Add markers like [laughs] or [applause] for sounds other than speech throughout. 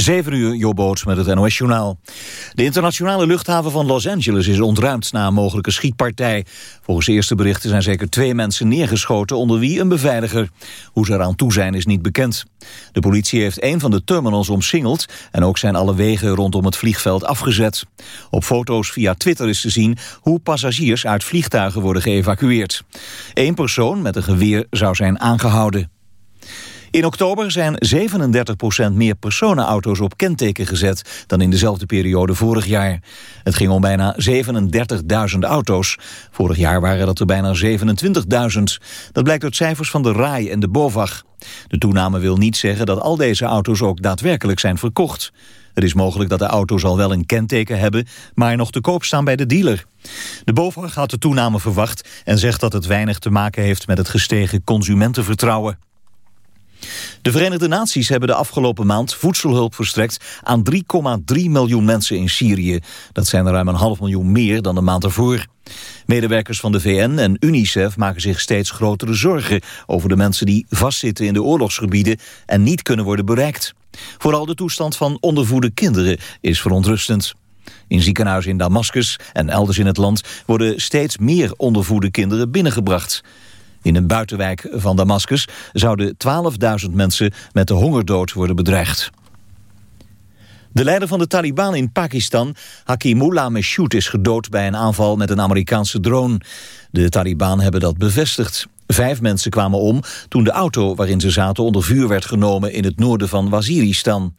7 uur, Jobboot met het NOS-journaal. De internationale luchthaven van Los Angeles is ontruimd na een mogelijke schietpartij. Volgens eerste berichten zijn zeker twee mensen neergeschoten, onder wie een beveiliger. Hoe ze eraan toe zijn is niet bekend. De politie heeft een van de terminals omsingeld en ook zijn alle wegen rondom het vliegveld afgezet. Op foto's via Twitter is te zien hoe passagiers uit vliegtuigen worden geëvacueerd. Eén persoon met een geweer zou zijn aangehouden. In oktober zijn 37% meer personenauto's op kenteken gezet... dan in dezelfde periode vorig jaar. Het ging om bijna 37.000 auto's. Vorig jaar waren dat er bijna 27.000. Dat blijkt uit cijfers van de RAI en de BOVAG. De toename wil niet zeggen dat al deze auto's ook daadwerkelijk zijn verkocht. Het is mogelijk dat de auto's al wel een kenteken hebben... maar nog te koop staan bij de dealer. De BOVAG had de toename verwacht... en zegt dat het weinig te maken heeft met het gestegen consumentenvertrouwen. De Verenigde Naties hebben de afgelopen maand voedselhulp verstrekt aan 3,3 miljoen mensen in Syrië. Dat zijn er ruim een half miljoen meer dan de maand ervoor. Medewerkers van de VN en UNICEF maken zich steeds grotere zorgen over de mensen die vastzitten in de oorlogsgebieden en niet kunnen worden bereikt. Vooral de toestand van ondervoede kinderen is verontrustend. In ziekenhuizen in Damascus en elders in het land worden steeds meer ondervoede kinderen binnengebracht. In een buitenwijk van Damascus zouden 12.000 mensen met de hongerdood worden bedreigd. De leider van de Taliban in Pakistan, Hakimullah Meshoud, is gedood bij een aanval met een Amerikaanse drone. De Taliban hebben dat bevestigd. Vijf mensen kwamen om toen de auto waarin ze zaten onder vuur werd genomen in het noorden van Waziristan.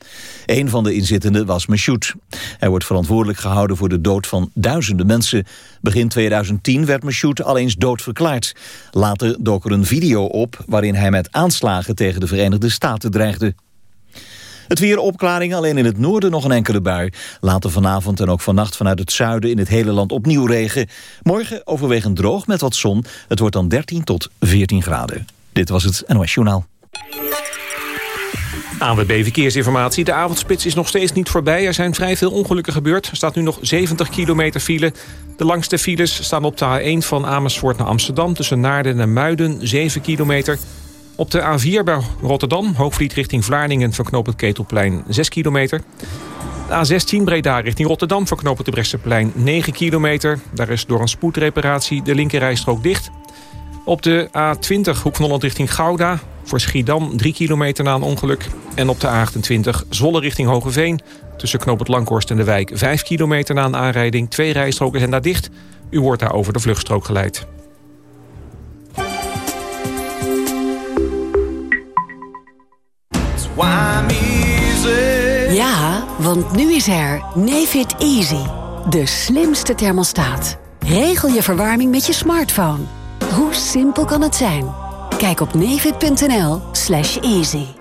Een van de inzittenden was Meshoud. Hij wordt verantwoordelijk gehouden voor de dood van duizenden mensen. Begin 2010 werd Meshoud al eens doodverklaard. Later dook er een video op waarin hij met aanslagen tegen de Verenigde Staten dreigde. Het weer opklaring, alleen in het noorden nog een enkele bui. Later vanavond en ook vannacht vanuit het zuiden in het hele land opnieuw regen. Morgen overwegend droog met wat zon. Het wordt dan 13 tot 14 graden. Dit was het NOS Journaal. ANWB Verkeersinformatie. De avondspits is nog steeds niet voorbij. Er zijn vrij veel ongelukken gebeurd. Er staat nu nog 70 kilometer file. De langste files staan op de A1 van Amersfoort naar Amsterdam... tussen Naarden en Muiden, 7 kilometer... Op de A4 bij Rotterdam, hoogvliet richting Vlaardingen... verknoopt het Ketelplein 6 kilometer. De A16 Breda richting Rotterdam verknoopt het de Bresseplein 9 kilometer. Daar is door een spoedreparatie de linkerrijstrook dicht. Op de A20 Hoek van Holland richting Gouda... voor Schiedam 3 kilometer na een ongeluk. En op de A28 Zwolle richting Hogeveen... tussen Knoop het Langhorst en de wijk 5 kilometer na een aanrijding. Twee rijstroken zijn daar dicht. U wordt daar over de vluchtstrook geleid. Ja, want nu is er Nefit Easy. De slimste thermostaat. Regel je verwarming met je smartphone. Hoe simpel kan het zijn? Kijk op nefit.nl slash easy.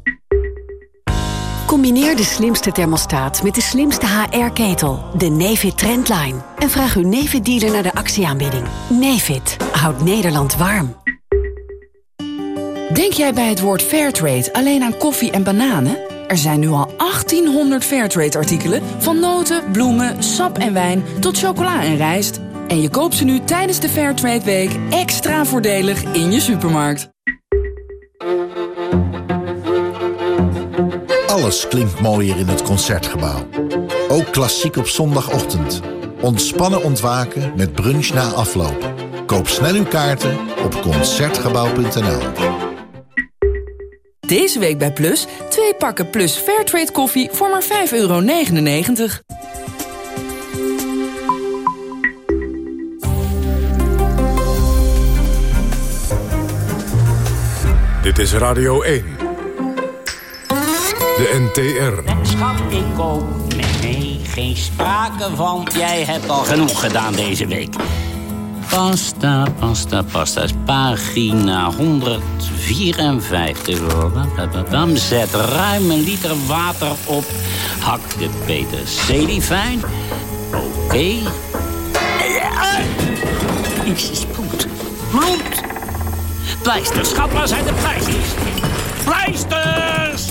Combineer de slimste thermostaat met de slimste HR-ketel, de Nefit Trendline. En vraag uw Nefit-dealer naar de actieaanbieding. Nefit houdt Nederland warm. Denk jij bij het woord Fairtrade alleen aan koffie en bananen? Er zijn nu al 1800 Fairtrade-artikelen... van noten, bloemen, sap en wijn tot chocola en rijst. En je koopt ze nu tijdens de Fairtrade Week extra voordelig in je supermarkt. Alles klinkt mooier in het Concertgebouw. Ook klassiek op zondagochtend. Ontspannen ontwaken met brunch na afloop. Koop snel uw kaarten op Concertgebouw.nl Deze week bij Plus, twee pakken Plus Fairtrade koffie voor maar 5,99 euro. Dit is Radio 1. De NTR. Schat, ik koop. Nee, geen sprake van. Jij hebt al genoeg gedaan deze week. Pasta, pasta, pasta. Pagina 154. Dan zet ruim een liter water op. Hak de peterselie fijn. Oké. Jezus, bloed. Bloed! Pleisters, schat, waar zijn de pleisters? Pleisters!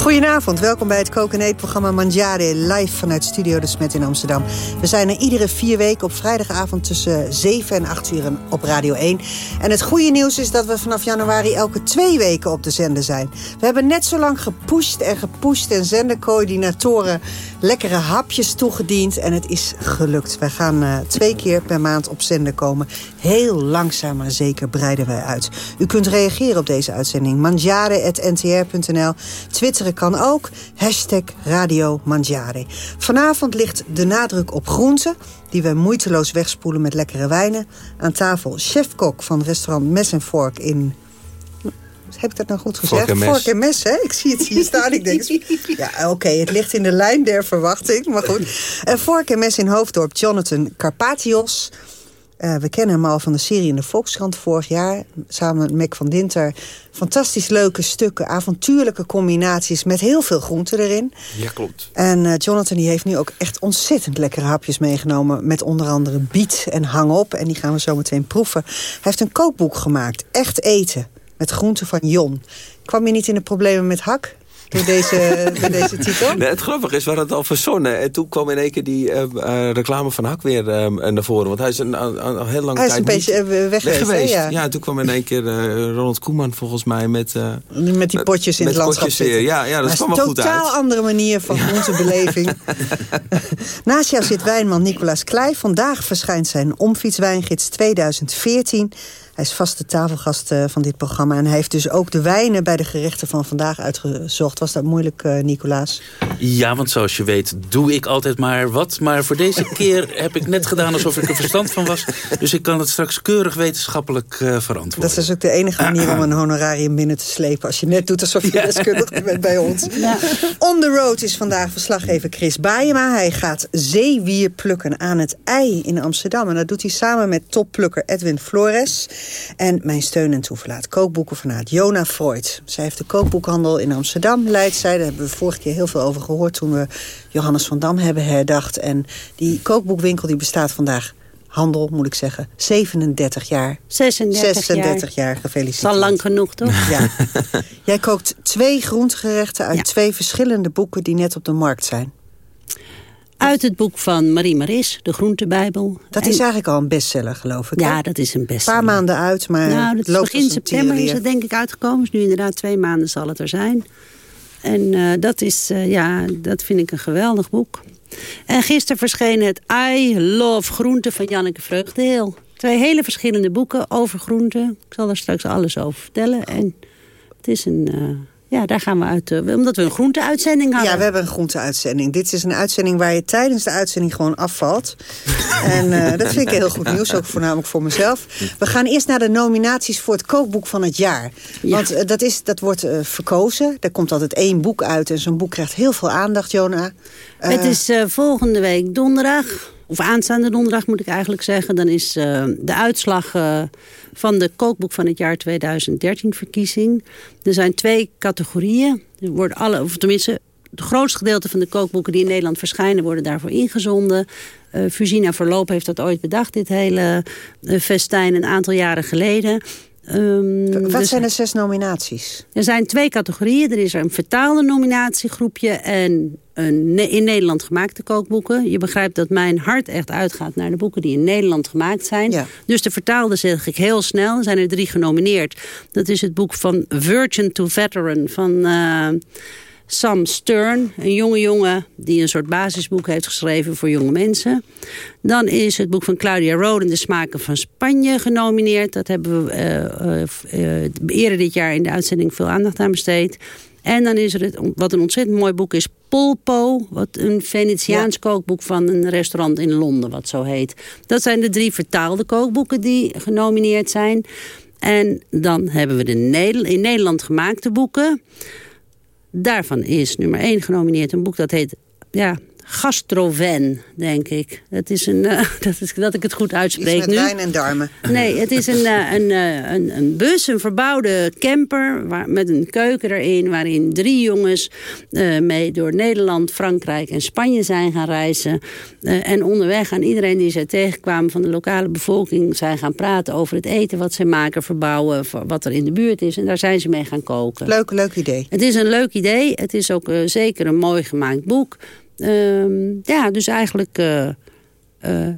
Goedenavond, welkom bij het Koken Eet-programma Mangiare live vanuit Studio De Smet in Amsterdam. We zijn er iedere vier weken op vrijdagavond tussen 7 en 8 uur op Radio 1. En het goede nieuws is dat we vanaf januari elke twee weken op de zender zijn. We hebben net zo lang gepusht en gepusht en zendercoördinatoren lekkere hapjes toegediend. En het is gelukt. Wij gaan uh, twee keer per maand op zender komen. Heel langzaam maar zeker breiden wij uit. U kunt reageren op deze uitzending. Mangiare.ntr.nl Twitteren kan ook. Hashtag Radio Mangiare. Vanavond ligt de nadruk op groenten... die we moeiteloos wegspoelen met lekkere wijnen. Aan tafel chefkok van restaurant Mes en Vork in heb ik dat nou goed gezegd? Vork en mes. Vork en mes, hè? Ik zie het hier staan. Ik denk, ja, oké, het ligt in de lijn der verwachting. Maar goed. Vork en mes in Hoofddorp, Jonathan Carpatios. Uh, we kennen hem al van de serie in de Volkskrant vorig jaar. Samen met Mac van Dinter. Fantastisch leuke stukken, avontuurlijke combinaties... met heel veel groenten erin. Ja, klopt. En uh, Jonathan die heeft nu ook echt ontzettend lekkere hapjes meegenomen... met onder andere biet en hang op. En die gaan we zo meteen proeven. Hij heeft een kookboek gemaakt, Echt Eten... met groenten van Jon. Kwam je niet in de problemen met hak? Door deze, door deze [laughs] titel? Nee, het grappige is, we hadden het al verzonnen. En toen kwam in één keer die uh, uh, reclame van Hak weer uh, naar voren. Want hij is een, een, een heel lang hij tijd is een beetje weg, weg geweest. Ja. ja, toen kwam in één keer Ronald Koeman volgens mij met... met die potjes in met het landschap potjes zitten. Ja, ja, dat kwam wel goed uit. Een totaal andere manier van groentebeleving. [laughs] Naast jou zit wijnman Nicolaas Kleij. Vandaag verschijnt zijn omfietswijngids 2014... Hij is vaste tafelgast uh, van dit programma. En hij heeft dus ook de wijnen bij de gerechten van vandaag uitgezocht. Was dat moeilijk, uh, Nicolaas? Ja, want zoals je weet doe ik altijd maar wat. Maar voor deze [laughs] keer heb ik net gedaan alsof ik er verstand van was. Dus ik kan het straks keurig wetenschappelijk uh, verantwoorden. Dat is ook de enige manier om een honorarium binnen te slepen. Als je net doet alsof je deskundig bent bij ons. [laughs] Ja. On the road is vandaag verslaggever Chris Baayema. Hij gaat zeewier plukken aan het ei in Amsterdam. En dat doet hij samen met topplukker Edwin Flores. En mijn steun en toeverlaat kookboeken vanuit Jona Freud. Zij heeft de kookboekhandel in Amsterdam, leidt zij. Daar hebben we vorige keer heel veel over gehoord toen we Johannes van Dam hebben herdacht. En die kookboekwinkel die bestaat vandaag handel, moet ik zeggen, 37 jaar. 36, 36 jaar. jaar gefeliciteerd. Al lang genoeg, toch? Ja. [laughs] Jij kookt twee groentegerechten uit ja. twee verschillende boeken die net op de markt zijn. Uit het boek van Marie Maris, de Groentebijbel. Dat is eigenlijk al een bestseller, geloof ik. Ja, hè? dat is een bestseller. Een paar maanden uit, maar nou, dat loopt begin september is het denk ik uitgekomen. Dus nu inderdaad twee maanden zal het er zijn. En uh, dat, is, uh, ja, dat vind ik een geweldig boek. En gisteren verscheen het I Love Groente van Janneke Vreugdeheel. Twee hele verschillende boeken over groenten. Ik zal er straks alles over vertellen. En het is een... Uh, ja, daar gaan we uit. Uh, omdat we een groenteuitzending hadden. Ja, we hebben een groenteuitzending. Dit is een uitzending waar je tijdens de uitzending gewoon afvalt. [laughs] en uh, dat vind ik heel goed nieuws, ook voornamelijk voor mezelf. We gaan eerst naar de nominaties voor het kookboek van het jaar. Ja. Want uh, dat, is, dat wordt verkozen. Er komt altijd één boek uit en zo'n boek krijgt heel veel aandacht, Jona. het is volgende week donderdag of aanstaande donderdag moet ik eigenlijk zeggen... dan is uh, de uitslag uh, van de kookboek van het jaar 2013 verkiezing. Er zijn twee categorieën. Er worden alle, of tenminste, het grootste gedeelte van de kookboeken die in Nederland verschijnen... worden daarvoor ingezonden. Uh, Fusina Verloop heeft dat ooit bedacht, dit hele festijn, een aantal jaren geleden... Um, Wat dus zijn de zes nominaties? Er zijn twee categorieën. Er is een vertaalde nominatiegroepje en een in Nederland gemaakte kookboeken. Je begrijpt dat mijn hart echt uitgaat naar de boeken die in Nederland gemaakt zijn. Ja. Dus de vertaalde zeg ik heel snel. Er zijn er drie genomineerd. Dat is het boek van Virgin to Veteran van... Uh, Sam Stern, een jonge jongen die een soort basisboek heeft geschreven voor jonge mensen. Dan is het boek van Claudia Roden, De Smaken van Spanje, genomineerd. Dat hebben we uh, uh, uh, eerder dit jaar in de uitzending veel aandacht aan besteed. En dan is er het, wat een ontzettend mooi boek is, Polpo. Wat een Venetiaans ja. kookboek van een restaurant in Londen, wat zo heet. Dat zijn de drie vertaalde kookboeken die genomineerd zijn. En dan hebben we de in Nederland gemaakte boeken. Daarvan is nummer 1 genomineerd. Een boek dat heet... ja, gastroven, denk ik. Het is een, uh, [laughs] dat, is, dat ik het goed uitspreek Iets met nu. wijn en darmen. Nee, het is een, uh, een, uh, een, een bus, een verbouwde camper waar, met een keuken erin... waarin drie jongens mee door Nederland, Frankrijk en Spanje zijn gaan reizen. en onderweg aan iedereen die ze tegenkwamen van de lokale bevolking... zijn gaan praten over het eten wat ze maken, verbouwen... wat er in de buurt is. En daar zijn ze mee gaan koken. Leuk, leuk idee. Het is een leuk idee. Het is ook zeker een mooi gemaakt boek... Uh, ja, dus eigenlijk uh, uh,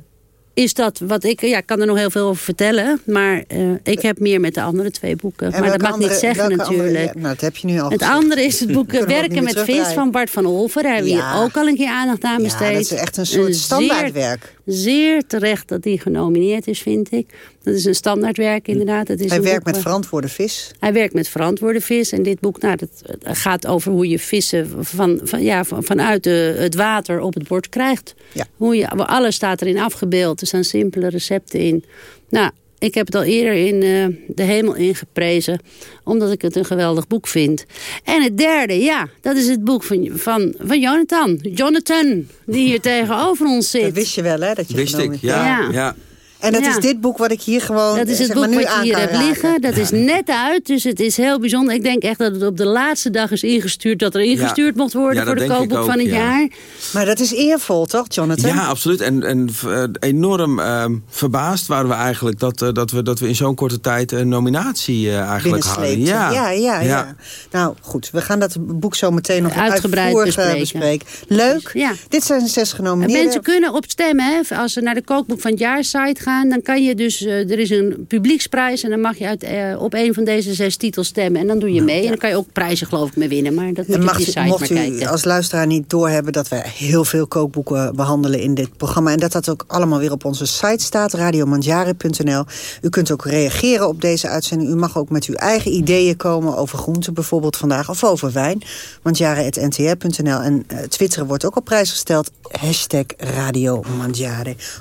is dat wat ik... Ja, ik kan er nog heel veel over vertellen. Maar ik heb meer met de andere twee boeken. En maar dat mag andere, niet zeggen natuurlijk. Andere, ja, nou, dat heb je nu al Het andere is het [laughs] boek Werken met vis van Bart van Olver. Daar hebben we Ja. hier ook al een keer aandacht aan besteed. Ja, dat is echt een soort standaardwerk. Zeer, zeer terecht dat die genomineerd is, vind ik. Dat is een standaardwerk inderdaad. Het is Hij werkt boek met waar- verantwoorde vis. hij werkt met verantwoorde vis. En dit boek nou, dat, dat gaat over hoe je vissen van, van, ja, van, vanuit de, het water op het bord krijgt. Ja. Hoe je, alles staat erin afgebeeld. Er staan simpele recepten in. Nou, ik heb het al eerder in eh, de hemel ingeprezen. Omdat ik het een geweldig boek vind. En het derde, ja, dat is het boek van, van, van Jonathan. Jonathan, die hier tegenover ons zit. Dat wist je wel, hè? Dat je Wist ik. Ja. ja. En dat Ja. is dit boek wat ik hier gewoon Dat is het zeg boek maar, nu wat je hier hebt raken. liggen. Dat is net uit, dus het is heel bijzonder. Ik denk echt dat het op de laatste dag is ingestuurd... dat er ingestuurd mocht worden Ja, voor de kookboek ook, van het ja. jaar. Maar dat is eervol, toch, Jonathan? Ja, absoluut. En, en eh, enorm ehm, verbaasd waren we eigenlijk dat, eh, dat, we, dat we in zo'n korte tijd een nominatie eh, eigenlijk hadden. Ja. Ja, ja, ja, Nou, goed. We gaan dat boek zo meteen nog Uitgebreid bespreken. bespreken. Leuk. Ja. Dit zijn zes En genomineerden. mensen kunnen op stemmen. Hè. Als ze naar de kookboek van het jaar site gaan... dan kan je dus... eh, er is een publieksprijs... en dan mag je uit, eh, op een van deze zes titels stemmen. En dan doe je mee. En dan kan je ook prijzen geloof ik mee winnen. Maar dat moet je op die site mocht u kijken. als luisteraar niet doorhebben dat we heel veel kookboeken behandelen in dit programma. En dat dat ook allemaal weer op onze site staat, radiomandjaren.nl. U kunt ook reageren op deze uitzending. U mag ook met uw eigen ideeën komen over groenten bijvoorbeeld vandaag. Of over wijn. Mandjaren.ntr.nl. En eh, twitteren wordt ook op prijs gesteld. Hashtag Radio.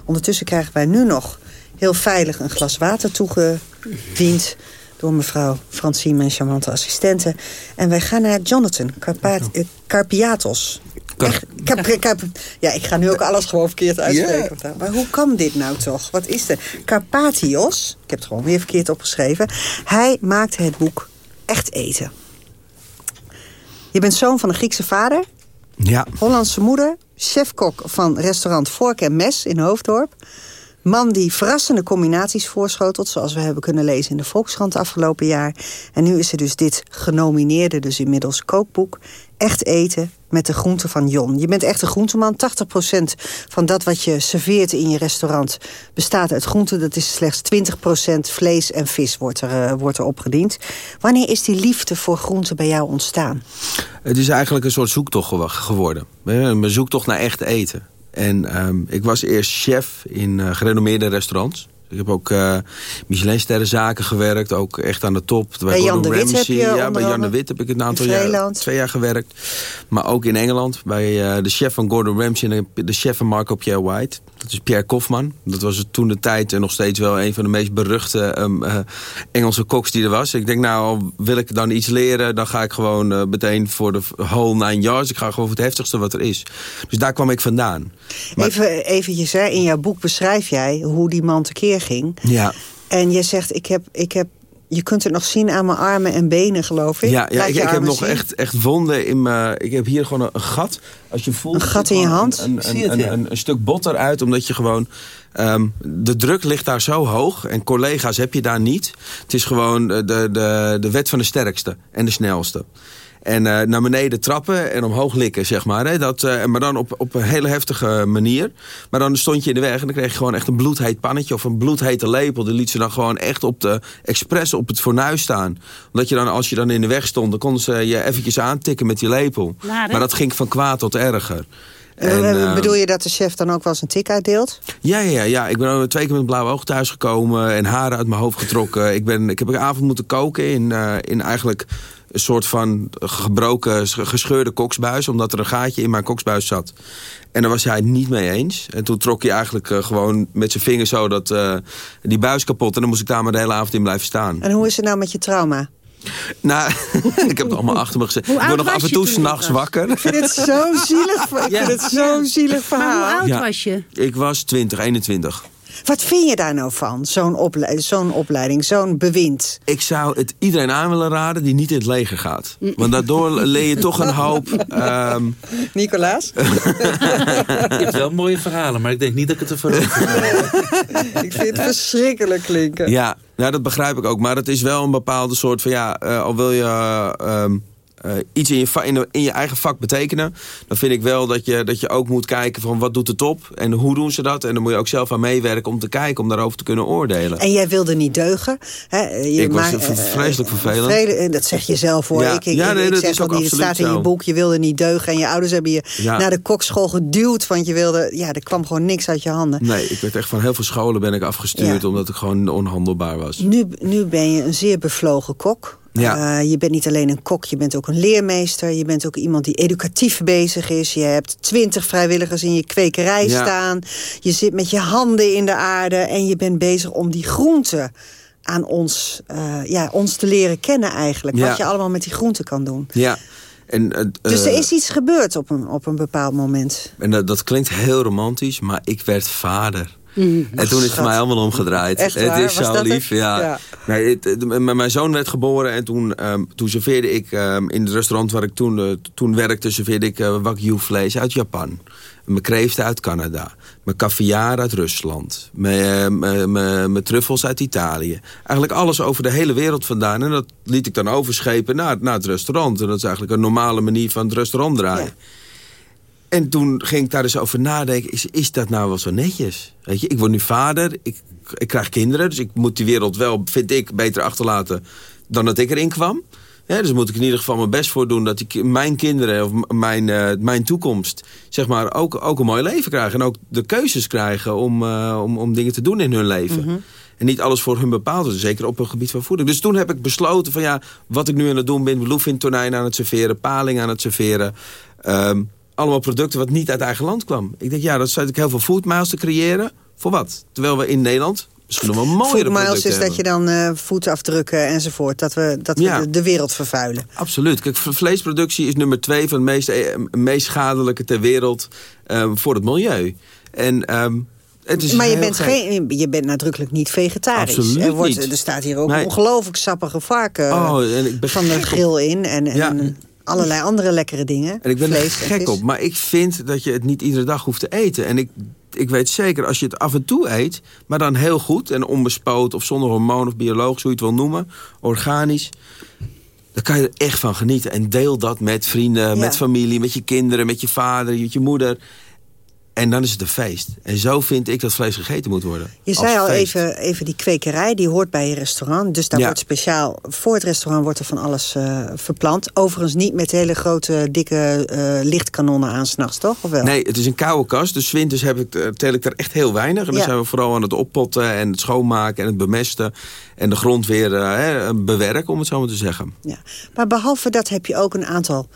Ondertussen krijgen wij nu nog heel veilig een glas water toegediend door mevrouw Francine, mijn charmante assistente. En wij gaan naar Jonathan Carpa eh, Carpiatos. Echt, Carp- Carp- ja, ik ga nu ook alles gewoon verkeerd uitspreken. Maar hoe kan dit nou toch? Wat is er? Carpathios, ik heb het gewoon weer verkeerd opgeschreven. Hij maakte het boek Echt Eten. Je bent zoon van een Griekse vader, Ja. Hollandse moeder, chefkok van restaurant Vork en Mes in Hoofddorp. Man die verrassende combinaties voorschotelt, zoals we hebben kunnen lezen in de Volkskrant afgelopen jaar. En nu is er dus dit genomineerde, dus inmiddels kookboek, Echt Eten met de groenten van Jon. Je bent echt een groenteman. 80% van dat wat je serveert in je restaurant bestaat uit groenten. Dat is slechts 20% vlees en vis wordt er, eh, wordt er opgediend. Wanneer is die liefde voor groenten bij jou ontstaan? Het is eigenlijk een soort zoektocht geworden. Een zoektocht naar echt eten. En ehm, ik was eerst chef in eh, gerenommeerde restaurants. Ik heb ook eh Michelinsterrenzaken gewerkt, ook echt aan de top. Bij Jan Gordon de Wit heb Ramsay. je Ja, bij Jan de Wit heb ik het een aantal in jaar, twee jaar gewerkt. Maar ook in Engeland, bij eh, de chef van Gordon Ramsay en de chef van Marco Pierre White. Dat is Pierre Kofman. Dat was toen de tijd en nog steeds wel een van de meest beruchte ehm, eh, Engelse koks die er was. Ik denk, nou, wil ik dan iets leren, dan ga ik gewoon eh, meteen voor de whole nine yards. Ik ga gewoon voor het heftigste wat er is. Dus daar kwam ik vandaan. Maar- Even eventjes, hè, in jouw boek beschrijf jij hoe die man tekeer ging. Ja. En je zegt, ik heb, ik heb, je kunt het nog zien aan mijn armen en benen, geloof ik. Ja, ja ik, heb nog zien. echt, echt wonden in mijn... Ik heb hier gewoon een, een gat. Als je voelt, Een gat in je hand? Een, Zie een, het, een, ja. een, een stuk bot eruit, omdat je gewoon... ehm, de druk ligt daar zo hoog. En collega's heb je daar niet. Het is gewoon de, de, de, de wet van de sterkste en de snelste. En eh, naar beneden trappen en omhoog likken, zeg maar. Hè? Dat, eh, maar dan op, op een hele heftige manier. Maar dan stond je in de weg en dan kreeg je gewoon echt een bloedheet pannetje... of een bloedhete lepel. Die liet ze dan gewoon echt op de expres op het fornuis staan. Omdat je dan, als je dan in de weg stond... dan konden ze je eventjes aantikken met die lepel. Maar dat ging van kwaad tot erger. En, eh, bedoel je dat de chef dan ook wel eens een tik uitdeelt? ja, ja, ja, ja. Ik ben al twee keer met een blauwe oog thuisgekomen en haren uit mijn hoofd getrokken. Ik, ben, ik heb een avond moeten koken in, eh, in eigenlijk een soort van gebroken, sch- gescheurde koksbuis. Omdat er een gaatje in mijn koksbuis zat. En daar was hij het niet mee eens. En toen trok hij eigenlijk eh, gewoon met zijn vingers zo dat, eh, die buis kapot. En dan moest ik daar maar de hele avond in blijven staan. En hoe is het nou met je trauma? Nou, [laughs] ik heb het allemaal achter me gezet. Hoe Ik word nog af en toe s'nachts wakker. Ik vind het zo [laughs] zielig. Ik Ja. vind het zo'n zielig Maar verhaal. hoe oud Ja. was je? Ik was 20, 21. Wat vind je daar nou van, zo'n ople zo'n opleiding, zo'n bewind? Ik zou het iedereen aan willen raden die niet in het leger gaat. Want daardoor leer je toch een hoop... ehm, Nicolaas? [laughs] Je hebt wel mooie verhalen, maar ik denk niet dat ik het ervoor [laughs] ik vind het verschrikkelijk klinken. Ja, nou, dat begrijp ik ook. Maar het is wel een bepaalde soort van... ja, eh, al wil je ehm, eh, iets in je, in, de- in je eigen vak betekenen... dan vind ik wel dat je, dat je ook moet kijken van wat doet de top... en hoe doen ze dat. En dan moet je ook zelf aan meewerken om te kijken... om daarover te kunnen oordelen. En jij wilde niet deugen. Hè? Je Ik was maakt- v- vreselijk eh, vervelend. eh, dat zeg je zelf hoor. Ja. Ik, ik, Ja, nee, ik dat zeg is ook niet. Het staat in je boek, je wilde niet deugen. En je ouders hebben je Ja. naar de kokschool geduwd. Want je wilde, ja, er kwam gewoon niks uit je handen. Nee, ik werd echt van heel veel scholen ben ik afgestuurd... Omdat ik gewoon onhandelbaar was. Nu, nu ben je een zeer bevlogen kok. Ja. Eh, je bent niet alleen een kok, je bent ook een leermeester. Je bent ook iemand die educatief bezig is. Je hebt twintig vrijwilligers in je kwekerij Ja. staan. Je zit met je handen in de aarde. En je bent bezig om die groenten aan ons, eh, ja, ons te leren kennen eigenlijk. Ja. Wat je allemaal met die groenten kan doen. Ja. En, eh, Dus eh, er is iets gebeurd op een, op een bepaald moment. En dat, dat klinkt heel romantisch, maar ik werd vader. En toen is het mij allemaal omgedraaid. Echt het waar? is Was zo het? lief. Ja. Ja. Nee, het- het- m- mijn zoon werd geboren en toen, ehm, toen serveerde ik ehm, in het restaurant waar ik toen, eh, toen werkte, serveerde ik uh, wagyu vlees uit Japan. Mijn kreeften uit Canada. Mijn caviar uit Rusland. Mijn, eh, mijn, mijn, mijn truffels uit Italië. Eigenlijk alles over de hele wereld vandaan. En dat liet ik dan overschepen naar, naar het restaurant. En dat is eigenlijk een normale manier van het restaurant draaien. En toen ging ik daar eens over nadenken. Is, is dat nou wel zo netjes? Weet je, ik word nu vader. Ik, ik krijg kinderen. Dus ik moet die wereld wel, vind ik, beter achterlaten dan dat ik erin kwam. Ja, dus moet ik in ieder geval mijn best voor doen... dat ki- mijn kinderen of mijn, eh, mijn toekomst... zeg maar, ook, ook een mooi leven krijgen. En ook de keuzes krijgen om, eh, om, om dingen te doen in hun leven. Mhm. En niet alles voor hun bepaald is. Zeker op een gebied van voeding. Dus toen heb ik besloten van ja, wat ik nu aan het doen ben... bluefin tonijn aan het serveren, paling aan het serveren... Ehm, allemaal producten wat niet uit eigen land kwam. Ik denk, ja, dat zou ik heel veel food miles te creëren. Voor wat? Terwijl we in Nederland misschien nog wel mooiere Food miles producten is dat je dan eh voetafdrukken enzovoort. Dat we, dat we Ja. de, de wereld vervuilen. Absoluut. Kijk, vleesproductie is nummer twee van de meest, eh, meest schadelijke ter wereld ehm, voor het milieu. En ehm, het is maar je bent, geen, je bent nadrukkelijk niet vegetarisch. Absoluut er, wordt, niet. er staat hier ook Nee. ongelooflijk sappige varken Oh, en ik van de grill in. En, en Ja. Allerlei andere lekkere dingen. En ik ben er gek op. Maar ik vind dat je het niet iedere dag hoeft te eten. En ik, ik weet zeker, als je het af en toe eet... maar dan heel goed en onbespoot of zonder hormoon of biologisch... hoe je het wil noemen, organisch... dan kan je er echt van genieten. En deel dat met vrienden, met familie, met je kinderen... met je vader, met je moeder... En dan is het een feest. En zo vind ik dat vlees gegeten moet worden. Je zei al feest. even, even die kwekerij, die hoort bij je restaurant. Dus daar Ja. wordt speciaal, voor het restaurant wordt er van alles eh, verplant. Overigens niet met hele grote, dikke eh, lichtkanonnen aan s'nachts, toch? Of wel? Nee, het is een koude kast. Dus winters heb ik, eh, tel ik er echt heel weinig. En dan Ja. zijn we vooral aan het oppotten en het schoonmaken en het bemesten. En de grond weer bewerken, om het zo maar te zeggen. Ja. Maar behalve dat heb je ook een aantal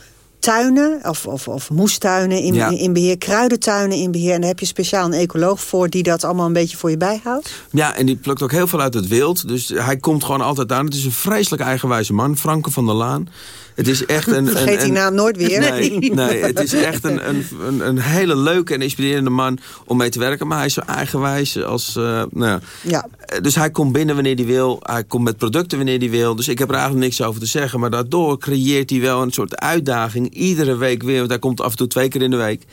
tuinen of, of, of moestuinen in, Ja. in beheer, kruidentuinen in beheer. En daar heb je speciaal een ecoloog voor die dat allemaal een beetje voor je bijhoudt. Ja, en die plukt ook heel veel uit het wild. Dus hij komt gewoon altijd aan. Het is een vreselijk eigenwijze man, Franke van der Laan. Het is echt een... Vergeet een, die een- naam nooit weer. Nee, nee, het is echt een, een, een, een hele leuke en inspirerende man om mee te werken. Maar hij is zo eigenwijs als... eh, nou, ja. Ja. Eh, Dus hij komt binnen wanneer hij wil. Hij komt met producten wanneer hij wil. Dus ik heb er eigenlijk niks over te zeggen. Maar daardoor creëert hij wel een soort uitdaging. Iedere week weer. Want hij komt af en toe twee keer in de week.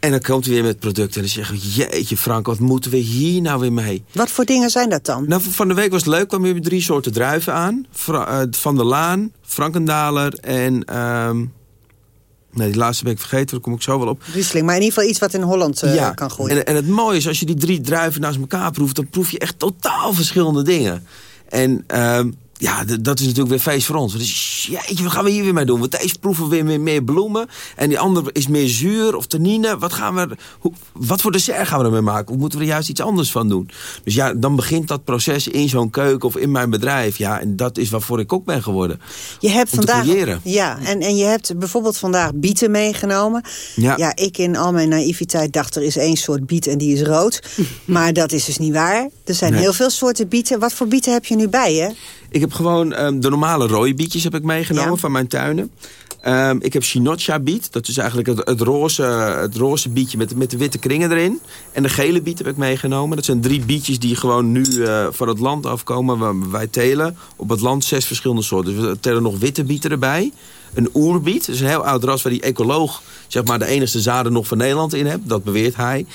En dan komt hij weer met producten. En dan zeggen we, jeetje Frank, wat moeten we hier nou weer mee? Wat voor dingen zijn dat dan? Nou, van de week was het leuk. kwamen weer drie soorten druiven aan. Fra- eh, van der Laan, Frankendaler en... ehm, nee, die laatste ben ik vergeten. Daar kom ik zo wel op. Riesling, maar in ieder geval iets wat in Holland eh, kan groeien. En, en het mooie is, als je die drie druiven naast elkaar proeft... dan proef je echt totaal verschillende dingen. En ehm, ja, dat is natuurlijk weer feest voor ons. Dus, jeetje, wat gaan we hier weer mee doen? Want deze proeven weer meer, meer bloemen. En die andere is meer zuur of tannine. Wat, gaan we, hoe, wat voor dessert gaan we ermee maken? Hoe moeten we er juist iets anders van doen? Dus ja, dan begint dat proces in zo'n keuken of in mijn bedrijf. Ja, en dat is waarvoor ik kok ben geworden. Je hebt vandaag. Ja, en, en je hebt bijvoorbeeld vandaag bieten meegenomen. Ja. ik in al mijn naïviteit dacht er is één soort biet en die is rood. [laughs] maar dat is dus niet waar. Er zijn Nee. heel veel soorten bieten. Wat voor bieten heb je nu bij je? Ik heb gewoon ehm, de normale rode bietjes heb ik meegenomen van mijn tuinen. Ehm, ik heb Chinocha biet. Dat is eigenlijk het, het, roze, het roze bietje met, met de witte kringen erin. En de gele biet heb ik meegenomen. Dat zijn drie bietjes die gewoon nu uh, van het land afkomen. Waar wij telen op het land zes verschillende soorten. Dus we tellen nog witte bieten erbij. Een oerbiet, dat is een heel oud ras waar die ecoloog zeg maar, de enige zaden nog van Nederland in hebt. Dat beweert hij.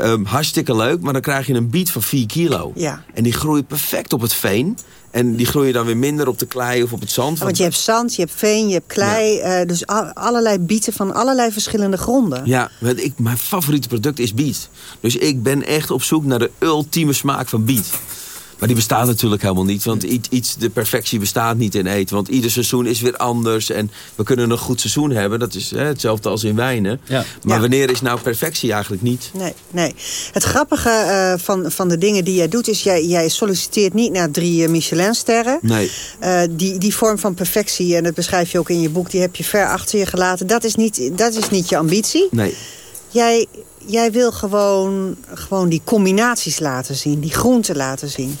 Um, hartstikke leuk, maar dan krijg je een biet van 4 kilo. Ja. En die groeit perfect op het veen. En die groeien dan weer minder op de klei of op het zand. want je hebt zand, je hebt veen, je hebt klei. Ja. Uh, dus allerlei bieten van allerlei verschillende gronden. Ja, ik, mijn favoriete product is biet. Dus ik ben echt op zoek naar de ultieme smaak van biet. Maar die bestaat natuurlijk helemaal niet. Want iets, iets, de perfectie bestaat niet in eten. Want ieder seizoen is weer anders. En we kunnen een goed seizoen hebben. Dat is hè, hetzelfde als in wijnen. Ja. Maar wanneer is nou perfectie eigenlijk niet? Nee, nee. Het grappige uh, van, van de dingen die jij doet... is jij, jij solliciteert niet naar drie Michelinsterren. Nee. Uh, die, die vorm van perfectie, en dat beschrijf je ook in je boek... die heb je ver achter je gelaten. Dat is niet, dat is niet je ambitie. Nee. Jij jij wil gewoon, gewoon die combinaties laten zien. Die groenten laten zien.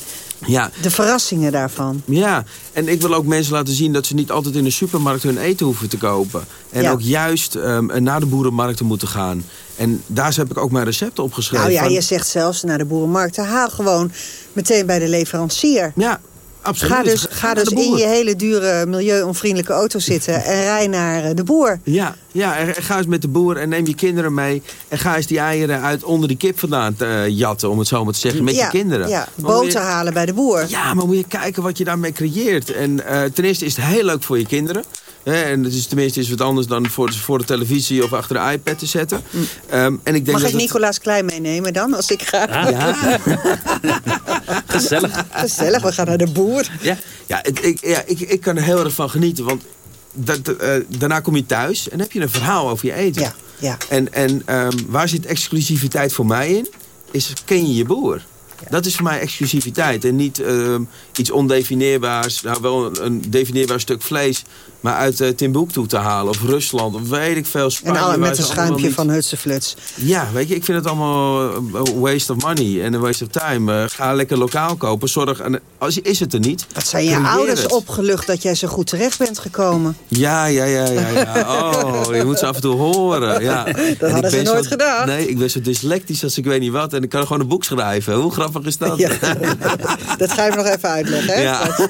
Ja. De verrassingen daarvan. Ja, en ik wil ook mensen laten zien dat ze niet altijd in de supermarkt hun eten hoeven te kopen. En Ja. ook juist um, naar de boerenmarkten moeten gaan. En daar heb ik ook mijn recepten opgeschreven. Nou ja, van- je zegt zelfs naar de boerenmarkt. Haal gewoon meteen bij de leverancier. Ja, absoluut. Ga dus, Ga dus de in je hele dure milieuonvriendelijke auto zitten... en rij naar eh, de boer. Ja, ja, en ga eens met de boer en neem je kinderen mee. En ga eens die eieren uit onder die kip vandaan eh, jatten, om het zo maar te zeggen, met ja, je kinderen. Ja, je- boter halen bij de boer. Ja, maar moet je kijken wat je daarmee creëert. En eh, ten eerste is het heel leuk voor je kinderen. Hè, en het is tenminste is wat anders dan voor, voor de televisie of achter de iPad te zetten. Ehm, en ik denk Mm. Mag dat ik het- Nicolaas Klein meenemen dan, als ik ga? Ja. [laughs] [laughs] Gezellig. Gezellig, we gaan naar de boer. Ja, ja, ik, ja ik, ik kan er heel erg van genieten. Want dat, eh, daarna kom je thuis en heb je een verhaal over je eten. Ja, ja. En, en ehm, waar zit exclusiviteit voor mij in? Is ken je je boer? Dat is voor mij exclusiviteit. En niet ehm, iets ondefinieerbaars. Nou, wel een, definieerbaar stuk vlees. Maar uit uh, Timbuktu te halen. Of Rusland. Of weet ik veel. En Spanje, al, waar met een schuimpje niet- van Hutsefluts. Ja, weet je, ik vind het allemaal een waste of money en een waste of time. Eh, ga lekker lokaal kopen. Zorg, en als is het er niet. Wat zijn je ouders het. opgelucht dat jij zo goed terecht bent gekomen? Ja, ja, ja, ja, ja. [laughs] Oh, je moet ze af en toe horen. Ja. En ik hadden ze nooit zo- gedaan. Nee, ik ben zo dyslectisch als ik weet niet wat. En ik kan gewoon een boek schrijven. Hoe grappig is dat? Ja. [laughs] Dat ga je me nog even uitleggen. Hè? Ja.